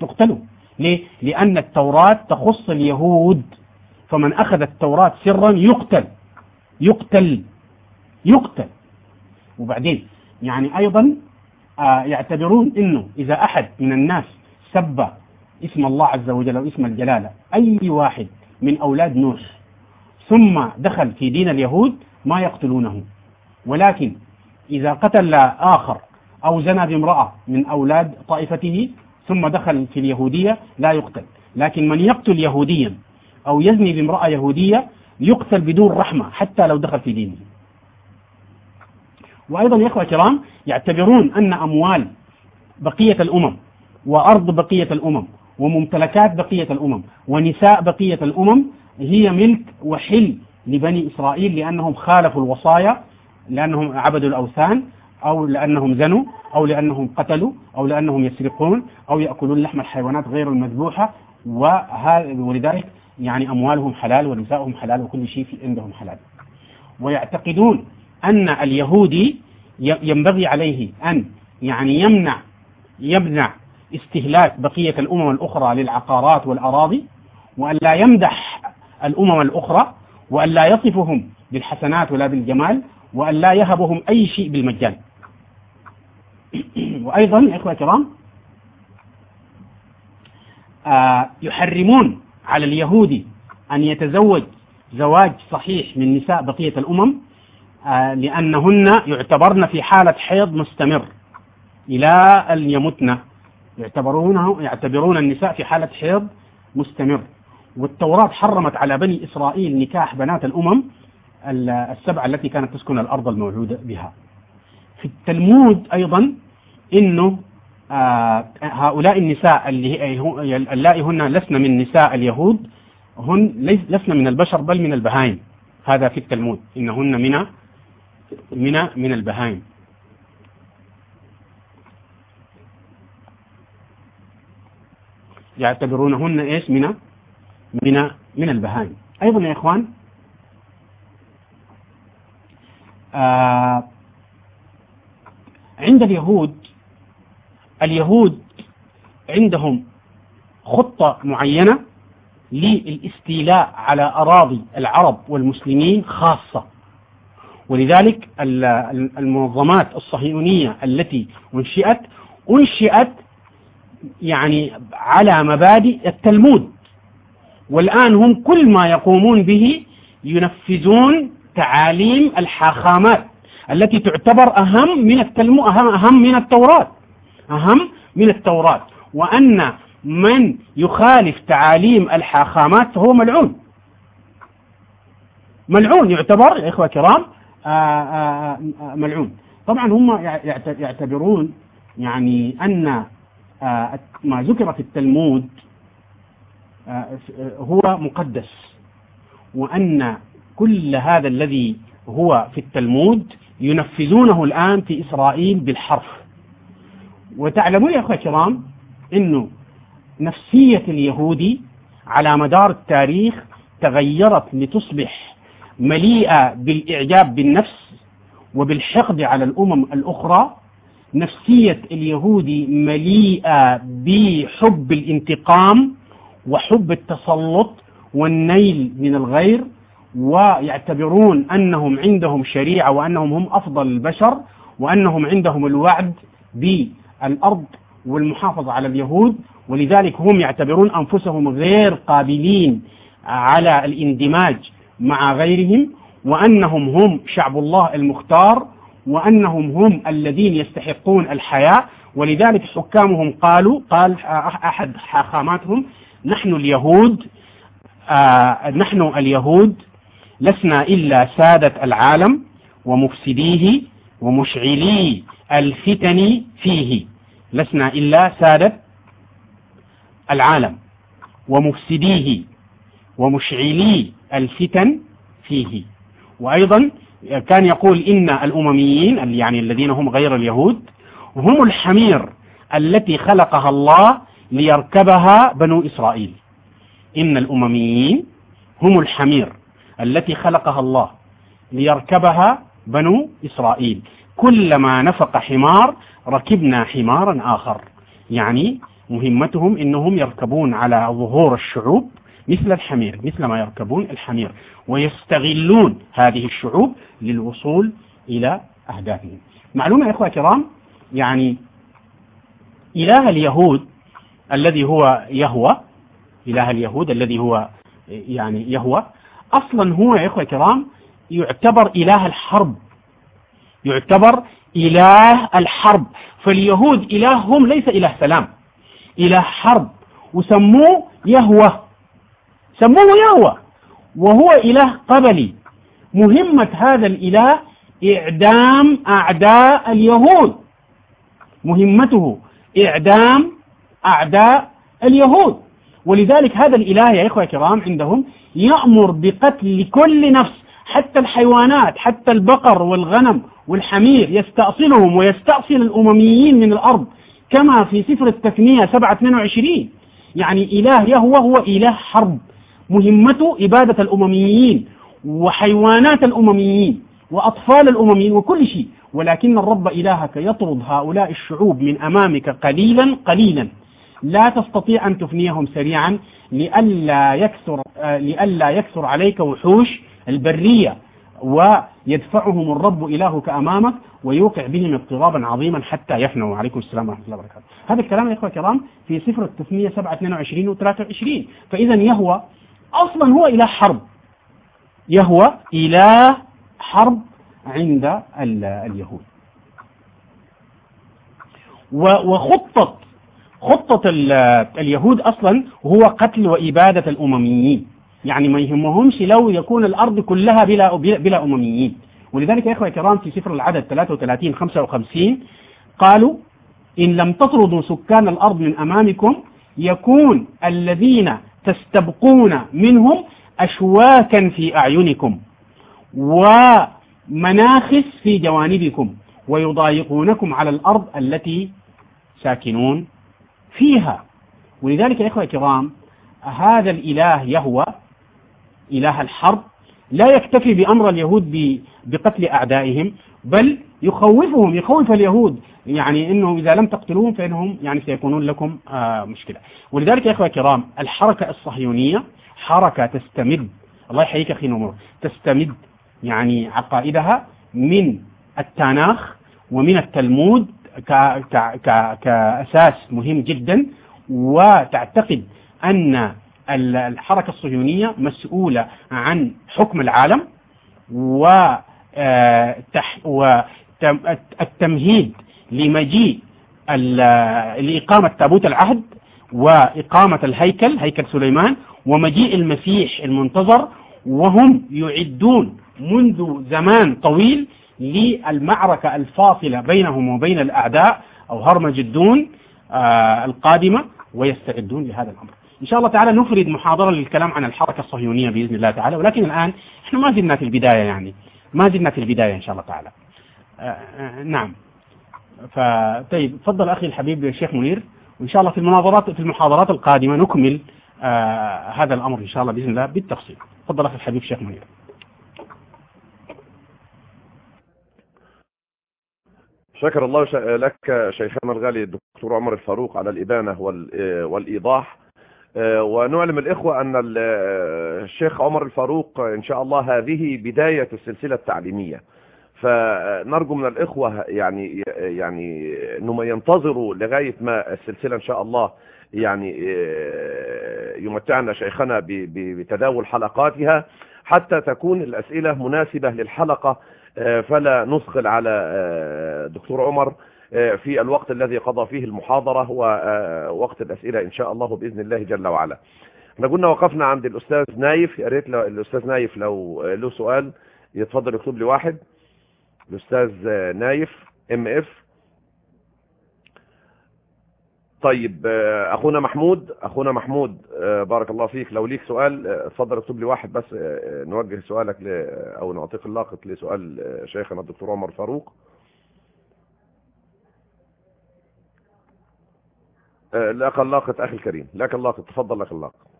تقتلوا. ليه؟ لأن التوراة تخص اليهود. فمن أخذ التوراة سرا يقتل. يقتل. يقتل. وبعدين يعني أيضا آه يعتبرون أنه إذا أحد من الناس سب اسم الله عز وجل أو اسم الجلالة. أي واحد من أولاد نوح ثم دخل في دين اليهود ما يقتلونه. ولكن إذا قتل آخر أو زنى بامرأة من أولاد طائفته ثم دخل في اليهودية لا يقتل. لكن من يقتل يهوديا أو يزني بامرأة يهودية يقتل بدون رحمة حتى لو دخل في دينه. وأيضا يا إخوة الكرام يعتبرون أن أموال بقية الأمم وأرض بقية الأمم وممتلكات بقية الأمم ونساء بقية الأمم هي ملك وحل لبني إسرائيل لأنهم خالفوا الوصايا لأنهم عبدوا الأوثان أو لأنهم زنوا أو لأنهم قتلوا أو لأنهم يسرقون أو يأكلون لحم الحيوانات غير المذبوحة ولذلك يعني أموالهم حلال ونساؤهم حلال وكل شيء في عندهم حلال. ويعتقدون أن اليهودي ينبغي عليه أن يعني يمنع يمنع استهلاك بقية الأمم الأخرى للعقارات والأراضي وأن لا يمدح الأمم الأخرى وأن لا يصفهم بالحسنات ولا بالجمال وأن لا يهبهم أي شيء بالمجان. وأيضا إخوة الكرام آه يحرمون على اليهودي أن يتزوج زواج صحيح من نساء بقية الأمم آه لأنهن يعتبرن في حالة حيض مستمر إلى أن يمتن. يعتبرونه يعتبرون النساء في حالة حيض مستمر. والتوراة حرمت على بني إسرائيل نكاح بنات الأمم السبعة التي كانت تسكن الأرض الموجودة بها. في التلمود أيضا أنه آه هؤلاء النساء اللائي هن لسن من نساء اليهود هن لسن من البشر بل من البهائم هذا في التلمود. إنهن من من من البهائم يعتبرونهن إيش؟ من من من البهائم. أيضا يا إخوان آه عند اليهود اليهود عندهم خطة معينة للاستيلاء على أراضي العرب والمسلمين خاصة. ولذلك المنظمات الصهيونية التي أنشئت أنشئت يعني على مبادئ التلمود. والآن هم كل ما يقومون به ينفذون تعاليم الحاخامات التي تعتبر أهم من التلمود أهم, أهم من التوراة. أهم من التوراة. وأن من يخالف تعاليم الحاخامات فهو ملعون. ملعون يعتبر يا إخوة الكرام ملعون. طبعا هم يعتبرون يعني أن ما ذكر في التلمود هو مقدس وأن كل هذا الذي هو في التلمود ينفذونه الآن في إسرائيل بالحرف. وتعلمون يا أخوة الكرام أنه نفسية اليهودي على مدار التاريخ تغيرت لتصبح مليئة بالإعجاب بالنفس وبالحقد على الأمم الأخرى نفسية اليهودي مليئة بحب الانتقام وحب التسلط والنيل من الغير ويعتبرون أنهم عندهم شريعة وأنهم هم أفضل البشر وأنهم عندهم الوعد بالأرض والمحافظة على اليهود ولذلك هم يعتبرون أنفسهم غير قابلين على الإندماج مع غيرهم وأنهم هم شعب الله المختار وأنهم هم الذين يستحقون الحياة. ولذلك حكامهم قالوا قال أحد حاخاماتهم نحن اليهود آه نحن اليهود لسنا إلا سادة العالم ومفسديه ومشعلي الفتن فيه. لسنا إلا سادة العالم ومفسديه ومشعلي الفتن فيه. وأيضا كان يقول إن الأمميين يعني الذين هم غير اليهود هم الحمير التي خلقها الله ليركبها بنو إسرائيل. إن الأمميين هم الحمير التي خلقها الله ليركبها بنو إسرائيل. كلما نفق حمار ركبنا حمارا آخر. يعني مهمتهم إنهم يركبون على ظهور الشعوب مثل الحمير مثل ما يركبون الحمير. ويستغلون هذه الشعوب للوصول إلى أهدافهم. معلومة يا إخوة كرام يعني إله اليهود الذي هو يهوى إله اليهود الذي هو يعني يهوى أصلا هو يا إخوة كرام يعتبر إله الحرب. يعتبر إله الحرب. فاليهود إلههم ليس إله سلام إله حرب وسموه يهوى. سموه يهوى. وهو إله قبلي. مهمة هذا الإله إعدام أعداء اليهود. مهمته إعدام أعداء اليهود. ولذلك هذا الإله يا إخوة الكرام عندهم يأمر بقتل كل نفس حتى الحيوانات حتى البقر والغنم والحمير يستأصلهم ويستأصل الأمميين من الأرض كما في سفر التثنية 7 22 يعني إله يهوى هو إله حرب. مهمته إبادة الأمميين وحيوانات الأمميين وأطفال الأمميين وكل شيء. ولكن الرب إلهك يطرد هؤلاء الشعوب من أمامك قليلا قليلا. لا تستطيع أن تفنيهم سريعا لئلا يكثر لئلا يكثر عليك وحوش البرية. ويدفعهم الرب إلهك أمامك ويوقع بهم اضطرابا عظيما حتى يفنوا. عليكم السلام ورحمة الله وبركاته. هذا الكلام يا إخوة الكرام في سفر التثنية 7 22 و 23 فإذا يهوى أصلا هو إله حرب. يهوى إله حرب عند اليهود. وخطة خطة اليهود أصلا هو قتل وإبادة الأمميين. يعني ما يهمهمش لو يكون الأرض كلها بلا, بلا أمميين. ولذلك يا إخوة الكرام في سفر العدد 33 55 قالوا إن لم تطردوا سكان الأرض من أمامكم يكون الذين تستبقون منهم أشواكا في أعينكم ومناخس في جوانبكم ويضايقونكم على الأرض التي ساكنون فيها. ولذلك يا إخوة الكرام هذا الإله يهوى إله الحرب لا يكتفي بأمر اليهود بقتل أعدائهم بل يخوفهم يخوف اليهود. يعني انه إذا لم تقتلوهم فإنهم يعني سيكونون لكم آه مشكلة. ولذلك يا إخوة الكرام الحركة الصهيونية حركة تستمد. الله يحييك أخي نمر. تستمد يعني عقائدها من التناخ ومن التلمود كأساس مهم جدا. وتعتقد أن الحركة الصهيونية مسؤولة عن حكم العالم. و والتمهيد لمجيء لإقامة تابوت العهد وإقامة الهيكل هيكل سليمان ومجيء المسيح المنتظر وهم يعدون منذ زمان طويل للمعركة الفاصلة بينهم وبين الأعداء أو هرمجدون آه القادمة ويستعدون لهذا الأمر. إن شاء الله تعالى نفرد محاضرة للكلام عن الحركة الصهيونية بإذن الله تعالى ولكن الآن إحنا ما زلنا في البداية يعني. ما زلنا في البداية إن شاء الله تعالى. آه آه نعم. فطيب تفضل أخي الحبيب الشيخ منير. وإن شاء الله في المناظرات في المحاضرات القادمة نكمل آه هذا الأمر إن شاء الله بإذن الله بالتفصيل. تفضل أخي الحبيب الشيخ منير. شكر الله لك شيخنا الغالي الدكتور عمر الفاروق على الإبانة والإيضاح. ونعلم الإخوة أن الشيخ عمر الفاروق إن شاء الله هذه بداية السلسلة التعليمية. فنرجو من الإخوة يعني يعني أنهم ينتظروا لغاية ما السلسلة إن شاء الله يعني يمتعنا شيخنا بتداول حلقاتها. حتى تكون الأسئلة مناسبة للحلقة فلا نثقل على دكتور عمر. في الوقت الذي قضى فيه المحاضرة ووقت الأسئلة إن شاء الله بإذن الله جل وعلا. إحنا قلنا وقفنا عند الأستاذ نايف. يا ريت الأستاذ نايف لو له سؤال يتفضل يكتب لي واحد. الأستاذ نايف إم إف. طيب أخونا محمود أخونا محمود بارك الله فيك. لو ليك سؤال اتفضل اكتب لي واحد بس نوجه سؤالك ل... أو نعطيك اللاقط لسؤال شيخنا الدكتور عمر فاروق. لك اللاقط أخي الكريم. لك اللاقط تفضل لك اللاقط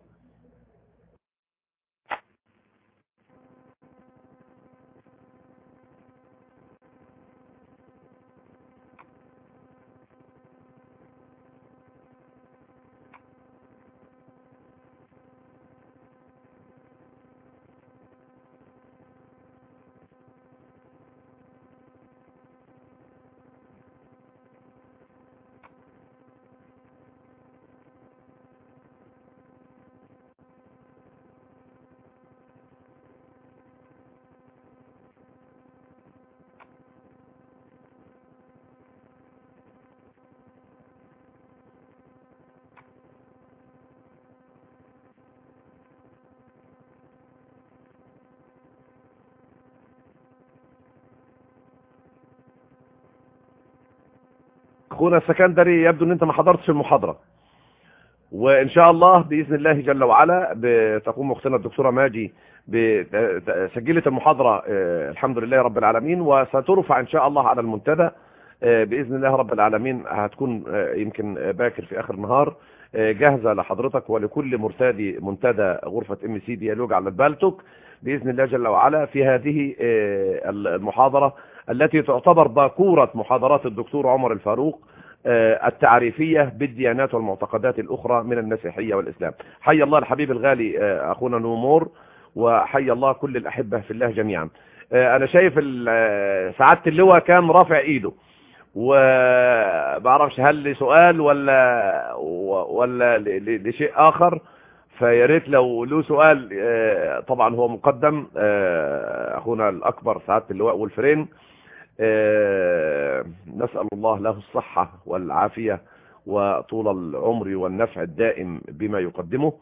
اخونا السكندري يبدو أن أنت ما حضرتش المحاضرة. وإن شاء الله بإذن الله جل وعلا بتقوم أختنا الدكتورة ماجي بسجلت المحاضرة الحمد لله رب العالمين وسترفع إن شاء الله على المنتدى. بإذن الله رب العالمين هتكون يمكن باكر في آخر النهار. جاهزة لحضرتك ولكل مرتدي منتدى غرفة MC Dialogue على ال Paltalk. بإذن الله جل وعلا في هذه المحاضرة التي تعتبر باكورة محاضرات الدكتور عمر الفاروق. التعريفية بالديانات والمعتقدات الأخرى من المسيحية والإسلام. حي الله الحبيب الغالي أخونا نومور وحي الله كل الأحبة في الله جميعا. أنا شايف سعادة اللواء كان رافع إيده. وبعرفش هل لسؤال ولا ولا لشيء آخر. فيا ريت لو له سؤال طبعا هو مقدم أخونا الأكبر سعادة اللواء والفرين نسأل الله له الصحة والعافية وطول العمر والنفع الدائم بما يقدمه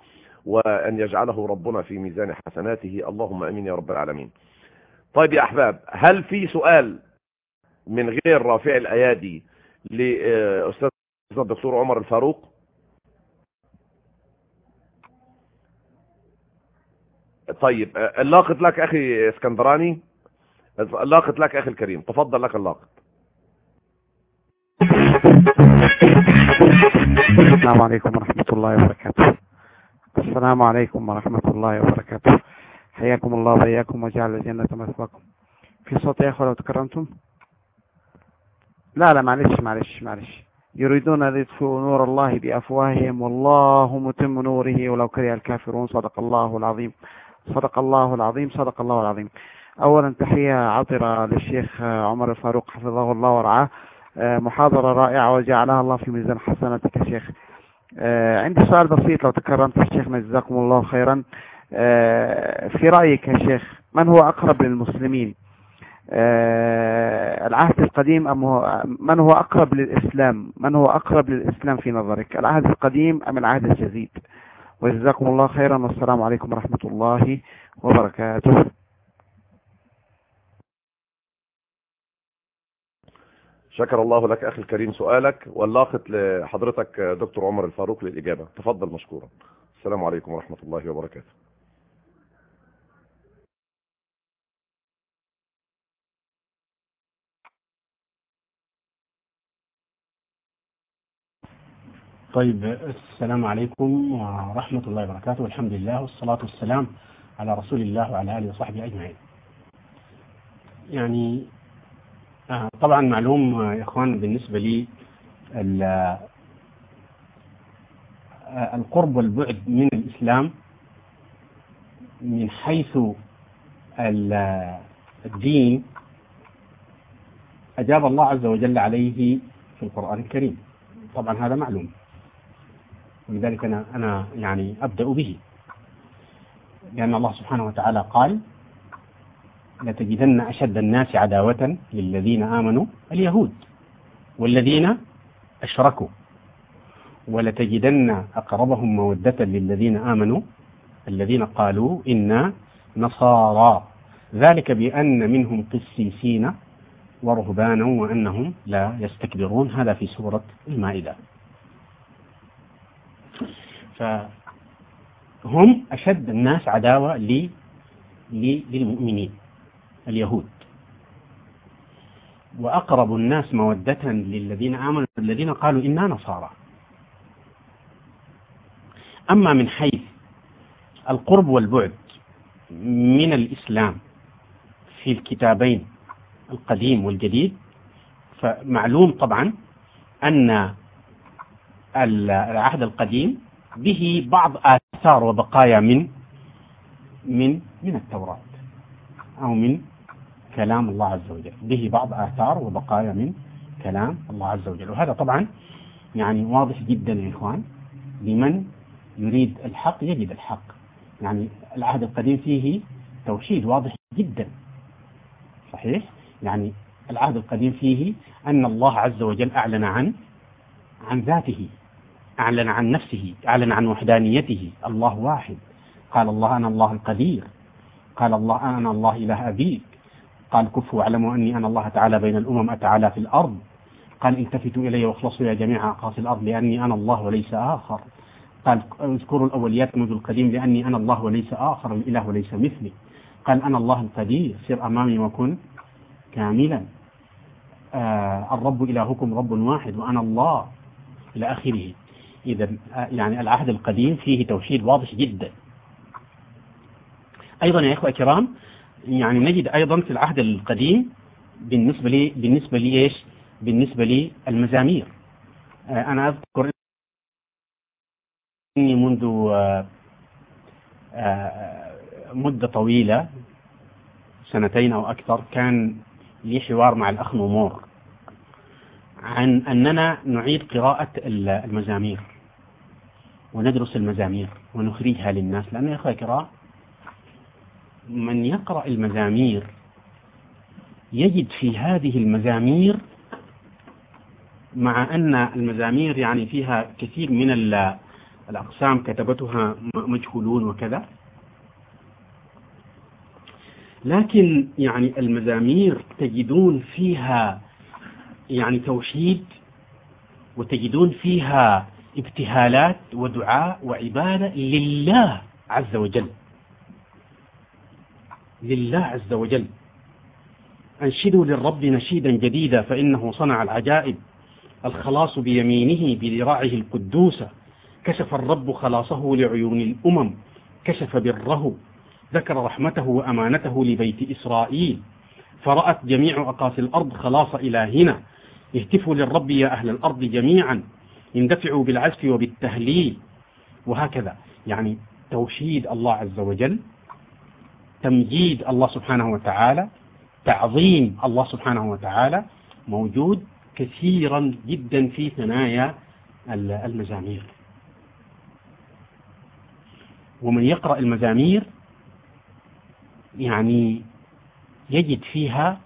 وأن يجعله ربنا في ميزان حسناته. اللهم أمين يا رب العالمين. طيب يا أحباب هل في سؤال من غير رافع الأيادي لأستاذ الدكتور عمر الفاروق؟ طيب اللاقط لك أخي إسكندراني. اللاقط لك أخي الكريم. تفضل لك اللاقط. السلام عليكم ورحمة الله وبركاته. السلام عليكم ورحمة الله وبركاته. حياكم الله وإياكم وجعل الجنة مثواكم. في صوت يا أخوة لو تكرمتم. لا لا معلش معلش معلش. يريدون أن يطفئوا نور الله بأفواههم والله متم نوره ولو كره الكافرون. صدق الله العظيم. صدق الله العظيم صدق الله العظيم. أولا تحية عطرة للشيخ عمر الفاروق حفظه الله ورعاه. محاضرة رائعة وجعلها الله في ميزان حسناتك يا شيخ. عندي سؤال بسيط لو تكرمت شيخنا جزاكم الله خيرا. في رأيك يا شيخ من هو أقرب للمسلمين؟ العهد القديم أم هو من هو أقرب للإسلام؟ من هو أقرب للإسلام في نظرك؟ العهد القديم أم العهد الجديد؟ وجزاكم الله خيرا والسلام عليكم ورحمة الله وبركاته. شكر الله لك أخي الكريم سؤالك واللاقط لحضرتك دكتور عمر الفاروق للإجابة. تفضل مشكورا. السلام عليكم ورحمة الله وبركاته. طيب السلام عليكم ورحمة الله وبركاته. والحمد لله والصلاة والسلام على رسول الله وعلى آله وصحبه أجمعين. يعني طبعا معلوم آه، يا إخوان بالنسبة لي آه، القرب والبعد من الإسلام من حيث ال- الدين أجاب الله عز وجل عليه في القرآن الكريم. طبعا هذا معلوم. ولذلك أنا أنا يعني أبدأ به. لأن الله سبحانه وتعالى قال لتجدن أشد الناس عداوة للذين آمنوا اليهود والذين أشركوا ولتجدن أقربهم مودة للذين آمنوا الذين قالوا إنا نصارى. ذلك بأن منهم قسيسين ورهبانا وأنهم لا يستكبرون. هذا في سورة المائدة. فهم أشد الناس عداوة للمؤمنين. اليهود. وأقرب الناس مودة للذين آمنوا الذين قالوا إنا نصارى. أما من حيث القرب والبعد من الإسلام في الكتابين القديم والجديد فمعلوم طبعا أن العهد القديم به بعض آثار وبقايا من من من التوراة أو من كلام الله عز وجل. به بعض آثار وبقايا من كلام الله عز وجل. وهذا طبعا يعني واضح جدا يا إخوان لمن يريد الحق يجد الحق. يعني العهد القديم فيه توحيد واضح جدا. صحيح؟ يعني العهد القديم فيه أن الله عز وجل أعلن عن عن ذاته أعلن عن نفسه أعلن عن وحدانيته. الله واحد. قال الله أنا الله القدير. قال الله أنا الله إله أبيك قال كفوا واعلموا أني أنا الله تعالى بين الأمم أتعالى في الأرض. قال التفتوا إلي واخلصوا يا جميع أقاصي الأرض لأني أنا الله وليس آخر. قال اذكروا الأوليات منذ القديم لأني أنا الله وليس آخر الإله وليس مثلي. قال أنا الله القدير سر أمامي وكن كاملا. آه الرب إلهكم رب واحد وأنا الله إلى آخره. إذا آه يعني العهد القديم فيه توحيد واضح جدا. أيضا يا إخوة الكرام يعني نجد أيضا في العهد القديم بالنسبة لي بالنسبة لي إيش؟ بالنسبة لي المزامير آه أنا أذكر إني منذ آه آه مدة طويلة سنتين أو أكثر كان لي حوار مع الأخ نمور عن أننا نعيد قراءة المزامير وندرس المزامير ونخرجها للناس لأن يا أخوة الكرام من يقرأ المزامير يجد في هذه المزامير مع أن المزامير يعني فيها كثير من الأقسام كتبتها مجهولون وكذا لكن يعني المزامير تجدون فيها يعني توحيد وتجدون فيها ابتهالات ودعاء وعبادة لله عز وجل. لله عز وجل. أنشدوا للرب نشيدا جديدا فإنه صنع العجائب. الخلاص بيمينه بذراعه القدوسة. كشف الرب خلاصه لعيون الأمم. كشف بره. ذكر رحمته وأمانته لبيت إسرائيل. فرأت جميع أقاصي الأرض خلاص إلهنا. اهتفوا للرب يا أهل الأرض جميعا. اندفعوا بالعزف وبالتهليل. وهكذا. يعني توحيد الله عز وجل تمجيد الله سبحانه وتعالى تعظيم الله سبحانه وتعالى موجود كثيرا جدا في ثنايا المزامير. ومن يقرأ المزامير يعني يجد فيها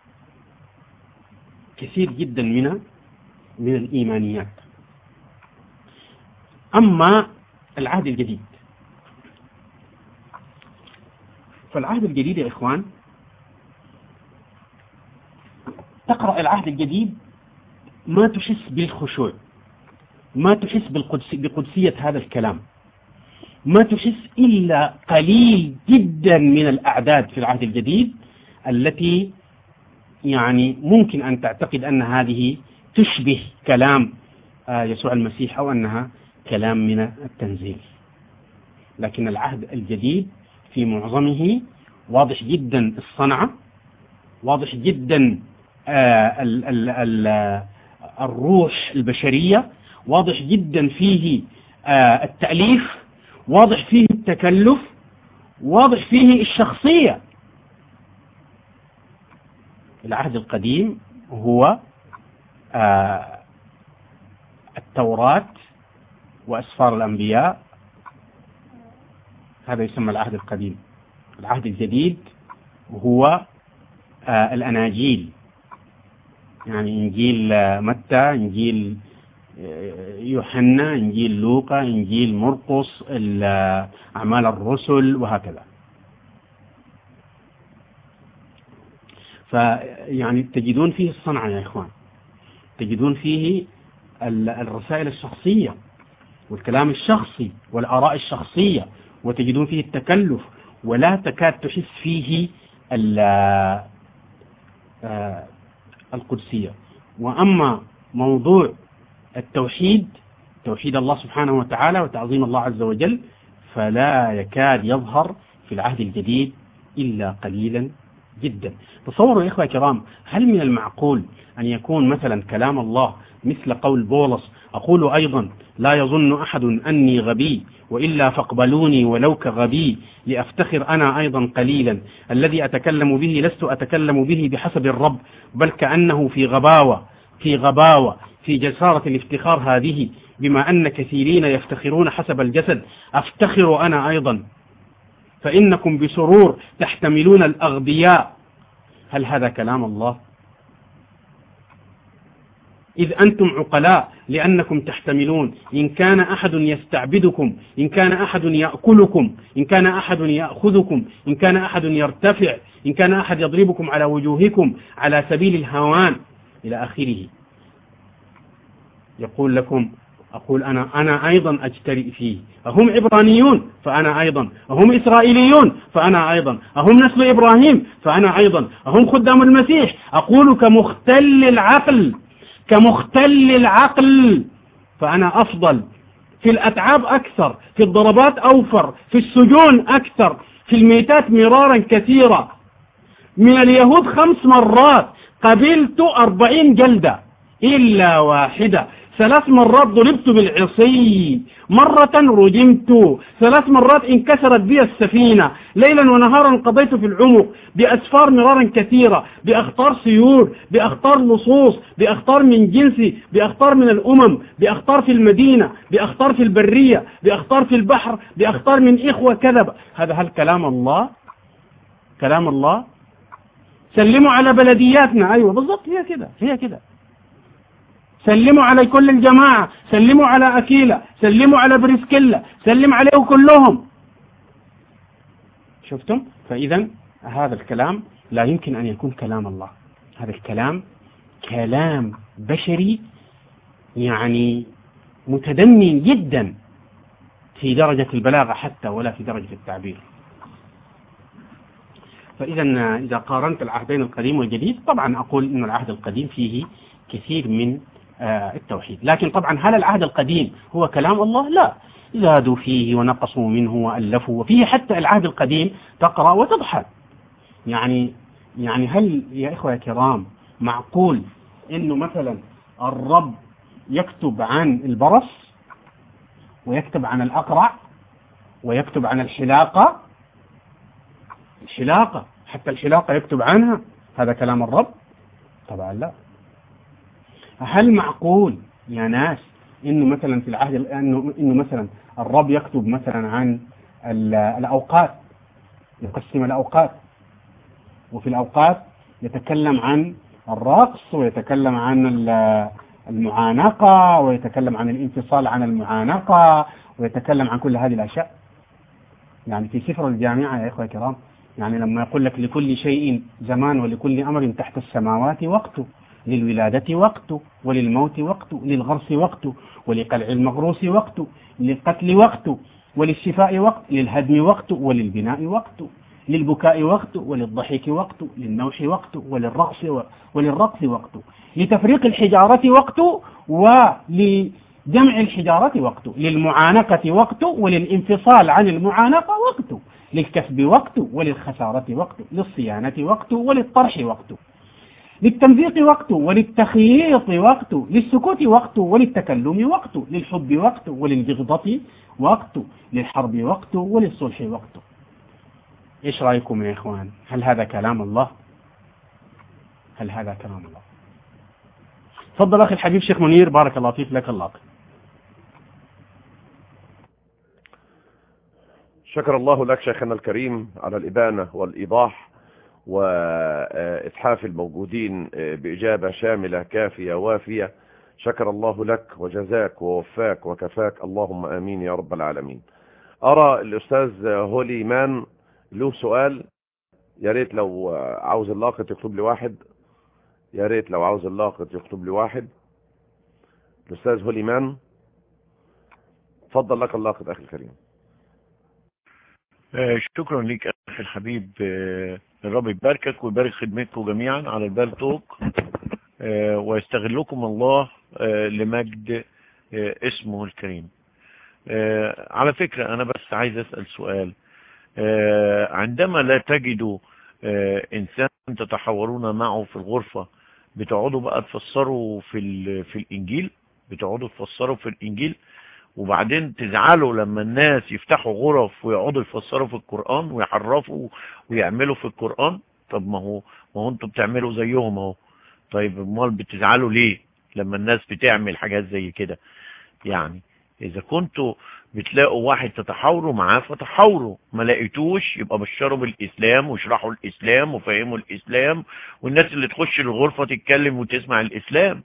كثير جدا من من الإيمانيات. أما العهد الجديد فالعهد الجديد يا إخوان تقرأ العهد الجديد ما تحس بالخشوع ما تحس بالقدس بقدسية هذا الكلام ما تحس إلا قليل جدا من الأعداد في العهد الجديد التي يعني ممكن أن تعتقد أن هذه تشبه كلام آه، يسوع المسيح أو أنها كلام من التنزيل. لكن العهد الجديد في معظمه واضح جدا الصنعة واضح جدا آه، ال ال ال الروح البشرية واضح جدا فيه آه، التأليف واضح فيه التكلف واضح فيه الشخصية. العهد القديم هو آه، التوراة وأسفار الأنبياء هذا يسمى العهد القديم. العهد الجديد هو آه، الأناجيل. يعني إنجيل آه، متى؟ إنجيل يوحنا إنجيل لوقا إنجيل مرقس أعمال الرسل وهكذا. فيعني تجدون فيه الصنعة يا إخوان. تجدون فيه الرسائل الشخصية والكلام الشخصي والآراء الشخصية. وتجدون فيه التكلف ولا تكاد تحس فيه آه، القدسية. وأما موضوع التوحيد توحيد الله سبحانه وتعالى وتعظيم الله عز وجل فلا يكاد يظهر في العهد الجديد إلا قليلا جدا. تصوروا يا إخوة كرام هل من المعقول أن يكون مثلا كلام الله مثل قول بولس أقول أيضا لا يظن أحد أني غبي وإلا فاقبلوني ولو كغبي لأفتخر أنا أيضا قليلا الذي أتكلم به لست أتكلم به بحسب الرب بل كأنه في غباوة في غباوة في جسارة الافتخار هذه بما أن كثيرين يفتخرون حسب الجسد أفتخر أنا أيضا فإنكم بسرور تحتملون الأغبياء. هل هذا كلام الله؟ إذ أنتم عقلاء لأنكم تحتملون. إن كان أحد يستعبدكم إن كان أحد يأكلكم إن كان أحد يأخذكم إن كان أحد يرتفع إن كان أحد يضربكم على وجوهكم على سبيل الهوان إلى آخره. يقول لكم أقول أنا أنا أيضا أجترئ فيه. أهم عبرانيون؟ فأنا أيضا. أهم إسرائيليون؟ فأنا أيضا. أهم نسل إبراهيم؟ فأنا أيضا. أهم خدام المسيح؟ أقول كمختل العقل. كمختل العقل فأنا أفضل في الأتعاب أكثر في الضربات أوفر في السجون أكثر في الميتات مرارا كثيرا من اليهود خمس مرات قبلت أربعين جلدة. إلا واحدة. ثلاث مرات ضربت بالعصي. مرة رجمت. ثلاث مرات انكسرت بي السفينة. ليلا ونهارا قضيت في العمق. بأسفار مرارا كثيرة. بأخطار سيول بأخطار لصوص بأخطار من جنسي بأخطار من الأمم. بأخطار في المدينة. بأخطار في البرية. بأخطار في البحر. بأخطار من إخوة كذب. هذا هل كلام الله؟ كلام الله؟ سلموا على بلدياتنا. أيوة بالضبط. هي كده. هي كده. سلموا على كل الجماعة سلموا على أكيلة سلموا على بريسكيلا سلم عليه كلهم. شفتم؟ فإذا هذا الكلام لا يمكن أن يكون كلام الله. هذا الكلام كلام بشري يعني متدني جدا في درجة البلاغة حتى ولا في درجة التعبير. فإذا إذا قارنت العهدين القديم والجديد طبعا أقول أن العهد القديم فيه كثير من التوحيد. لكن طبعا هل العهد القديم هو كلام الله؟ لا. زادوا فيه ونقصوا منه وألفوا وفيه حتى العهد القديم تقرأ وتضحك. يعني يعني هل يا إخوة يا كرام معقول إنه مثلا الرب يكتب عن البرص ويكتب عن الأقرع ويكتب عن الحلاقة؟ الحلاقة حتى الحلاقة يكتب عنها. هذا كلام الرب؟ طبعا لا. هل معقول يا ناس إنه مثلا في العهد انه إنه مثلا الرب يكتب مثلا عن الأوقات يقسم الأوقات وفي الأوقات يتكلم عن الرقص ويتكلم عن المعانقة ويتكلم عن الانفصال عن المعانقة ويتكلم عن كل هذه الأشياء. يعني في سفر الجامعة يا إخوة الكرام يعني لما يقول لك لكل شيء زمان ولكل أمر تحت السماوات وقته. للولادة وقت وللموت وقت للغرس وقت ولقلع المغروس وقت للقتل وقت وللشفاء وقت للهدم وقت وللبناء وقت للبكاء وقت وللضحك وقت للنوح وقت وللرقص وللرقص وقت لتفريق الحجارة وقت ولجمع الحجارة وقت للمعانقة وقت وللانفصال عن المعانقة وقت للكسب وقت وللخسارة وقت للصيانة وقت وللطرح وقت. للتمزيق وقت وللتخييط وقت للسكوت وقت وللتكلم وقت للحب وقت وللبغضة وقت للحرب وقت وللصلح وقت إيش رأيكم يا إخوان؟ هل هذا كلام الله؟ هل هذا كلام الله؟ تفضل أخي الحبيب شيخ منير بارك الله فيك لك اللقب شكر الله لك شيخنا الكريم على الإبانة والإيضاح. وإتحاف الموجودين بإجابة شاملة كافية وافية. شكر الله لك وجزاك ووفاك وكفاك. اللهم آمين يا رب العالمين. أرى الأستاذ Holy Man له سؤال. يا ريت لو عاوز اللاقط يكتب لي واحد. يا ريت لو عاوز اللاقط يكتب لي واحد. الأستاذ Holy Man. تفضل لك اللاقط أخي الكريم. آه، شكرا لك أخي الحبيب. آه، الرب يباركك ويبارك خدمتكم جميعا على ال Paltalk. آه، ويستغلكم الله آه، لمجد آه، اسمه الكريم. على فكرة أنا بس عايز أسأل سؤال. عندما لا تجدوا إنسان تتحاورون معه في الغرفة بتقعدوا بقى تفسروا في في الإنجيل؟ بتقعدوا تفسروا في الإنجيل؟ وبعدين تزعلوا لما الناس يفتحوا غرف ويقعدوا يفسروا في القرآن ويحرفوا ويعملوا في القرآن؟ طب ما هو ما هو أنتوا بتعملوا زيهم اهو. طيب امال بتزعلوا ليه لما الناس بتعمل حاجات زي كده؟ يعني إذا كنتوا بتلاقوا واحد تتحاوروا معاه فتحاوروا ما لقيتوش يبقى بشروا بالإسلام واشرحوا الإسلام وفهموا الإسلام والناس اللي تخش الغرفة تتكلم وتسمع الإسلام.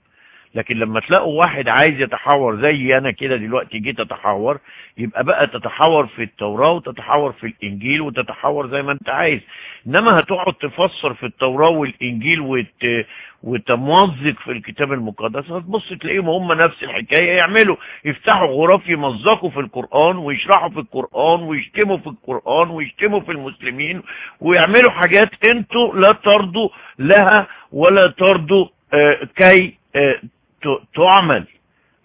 لكن لما تلاقوا واحد عايز يتحاور زي أنا كده دلوقتي جيت اتحاور يبقى بقى تتحاور في التوراة وتتحاور في الإنجيل وتتحاور زي ما أنت عايز. إنما هتقعد تفسر في التوراة والإنجيل وت... وتمزق في الكتاب المقدس هتبص تلاقيهم هم نفس الحكاية يعملوا. يفتحوا غرف يمزقوا في القرآن ويشرحوا في القرآن ويشتموا في القرآن ويشتموا في المسلمين ويعملوا حاجات أنتوا لا ترضوا لها ولا ترضوا آه كي آه تعمل.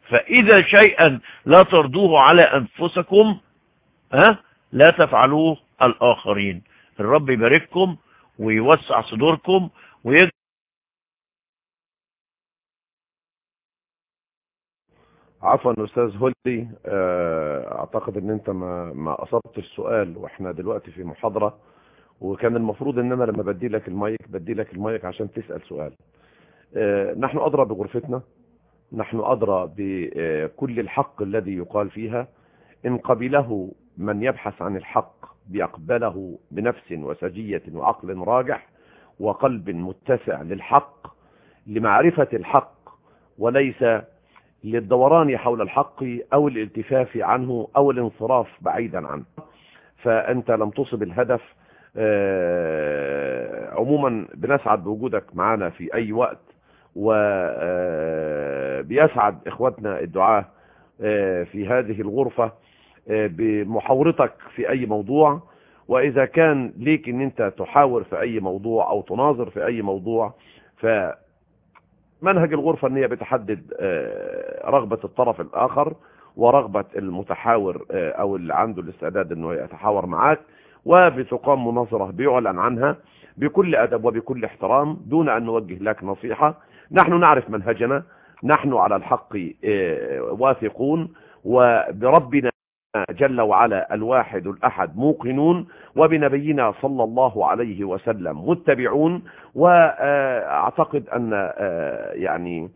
فإذا شيئا لا ترضوه على أنفسكم ها لا تفعلوه الآخرين. الرب يبارككم ويوسع صدوركم ويجعل عفوا أستاذ هولي آه، أعتقد إن أنت ما ما أصبتش السؤال وإحنا دلوقتي في محاضرة وكان المفروض إن أنا لما بدي لك المايك بدي لك المايك عشان تسأل سؤال. آه، نحن أدرى بغرفتنا نحن أدرى بكل الحق الذي يقال فيها. إن قبله من يبحث عن الحق بيقبله بنفس وسجية وعقل راجح وقلب متسع للحق لمعرفة الحق وليس للدوران حول الحق أو الالتفاف عنه أو الانصراف بعيدا عنه. فأنت لم تصب الهدف. آه، عموما بنسعد بوجودك معنا في أي وقت وبيسعد اخواتنا الدعاة آه، في هذه الغرفة آه، بمحاورتك في أي موضوع. وإذا كان ليك إن أنت تحاور في أي موضوع أو تناظر في أي موضوع ف منهج الغرفة ان هي بتحدد آه، رغبة الطرف الآخر ورغبة المتحاور أو اللي عنده الاستعداد إنه يتحاور معاك. وبتقام مناظرة بيعلن عنها بكل أدب وبكل احترام دون أن نوجه لك نصيحة. نحن نعرف منهجنا نحن على الحق آه، واثقون وبربنا جل وعلا الواحد الأحد موقنون وبنبينا صلى الله عليه وسلم متبعون وأعتقد أن آه، يعني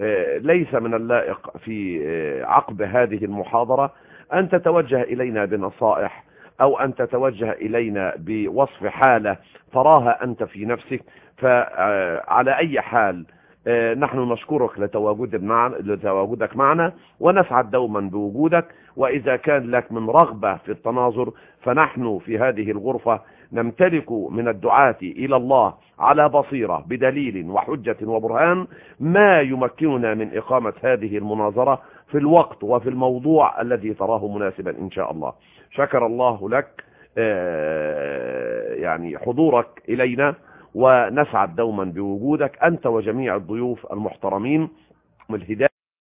آه، ليس من اللائق في آه، عقب هذه المحاضرة أن تتوجه إلينا بنصائح أو أن تتوجه إلينا بوصف حالة تراها أنت في نفسك فعلى أي حال آه، نحن نشكرك لتواجد معنا لتواجدك معنا ونسعد دوما بوجودك وإذا كان لك من رغبة في التناظر فنحن في هذه الغرفة نمتلك من الدعاة إلى الله على بصيرة بدليل وحجة وبرهان ما يمكننا من إقامة هذه المناظرة في الوقت وفي الموضوع الذي تراه مناسبا إن شاء الله. شكر الله لك آه، يعني حضورك إلينا. ونسعد دوما بوجودك أنت وجميع الضيوف المحترمين والهداية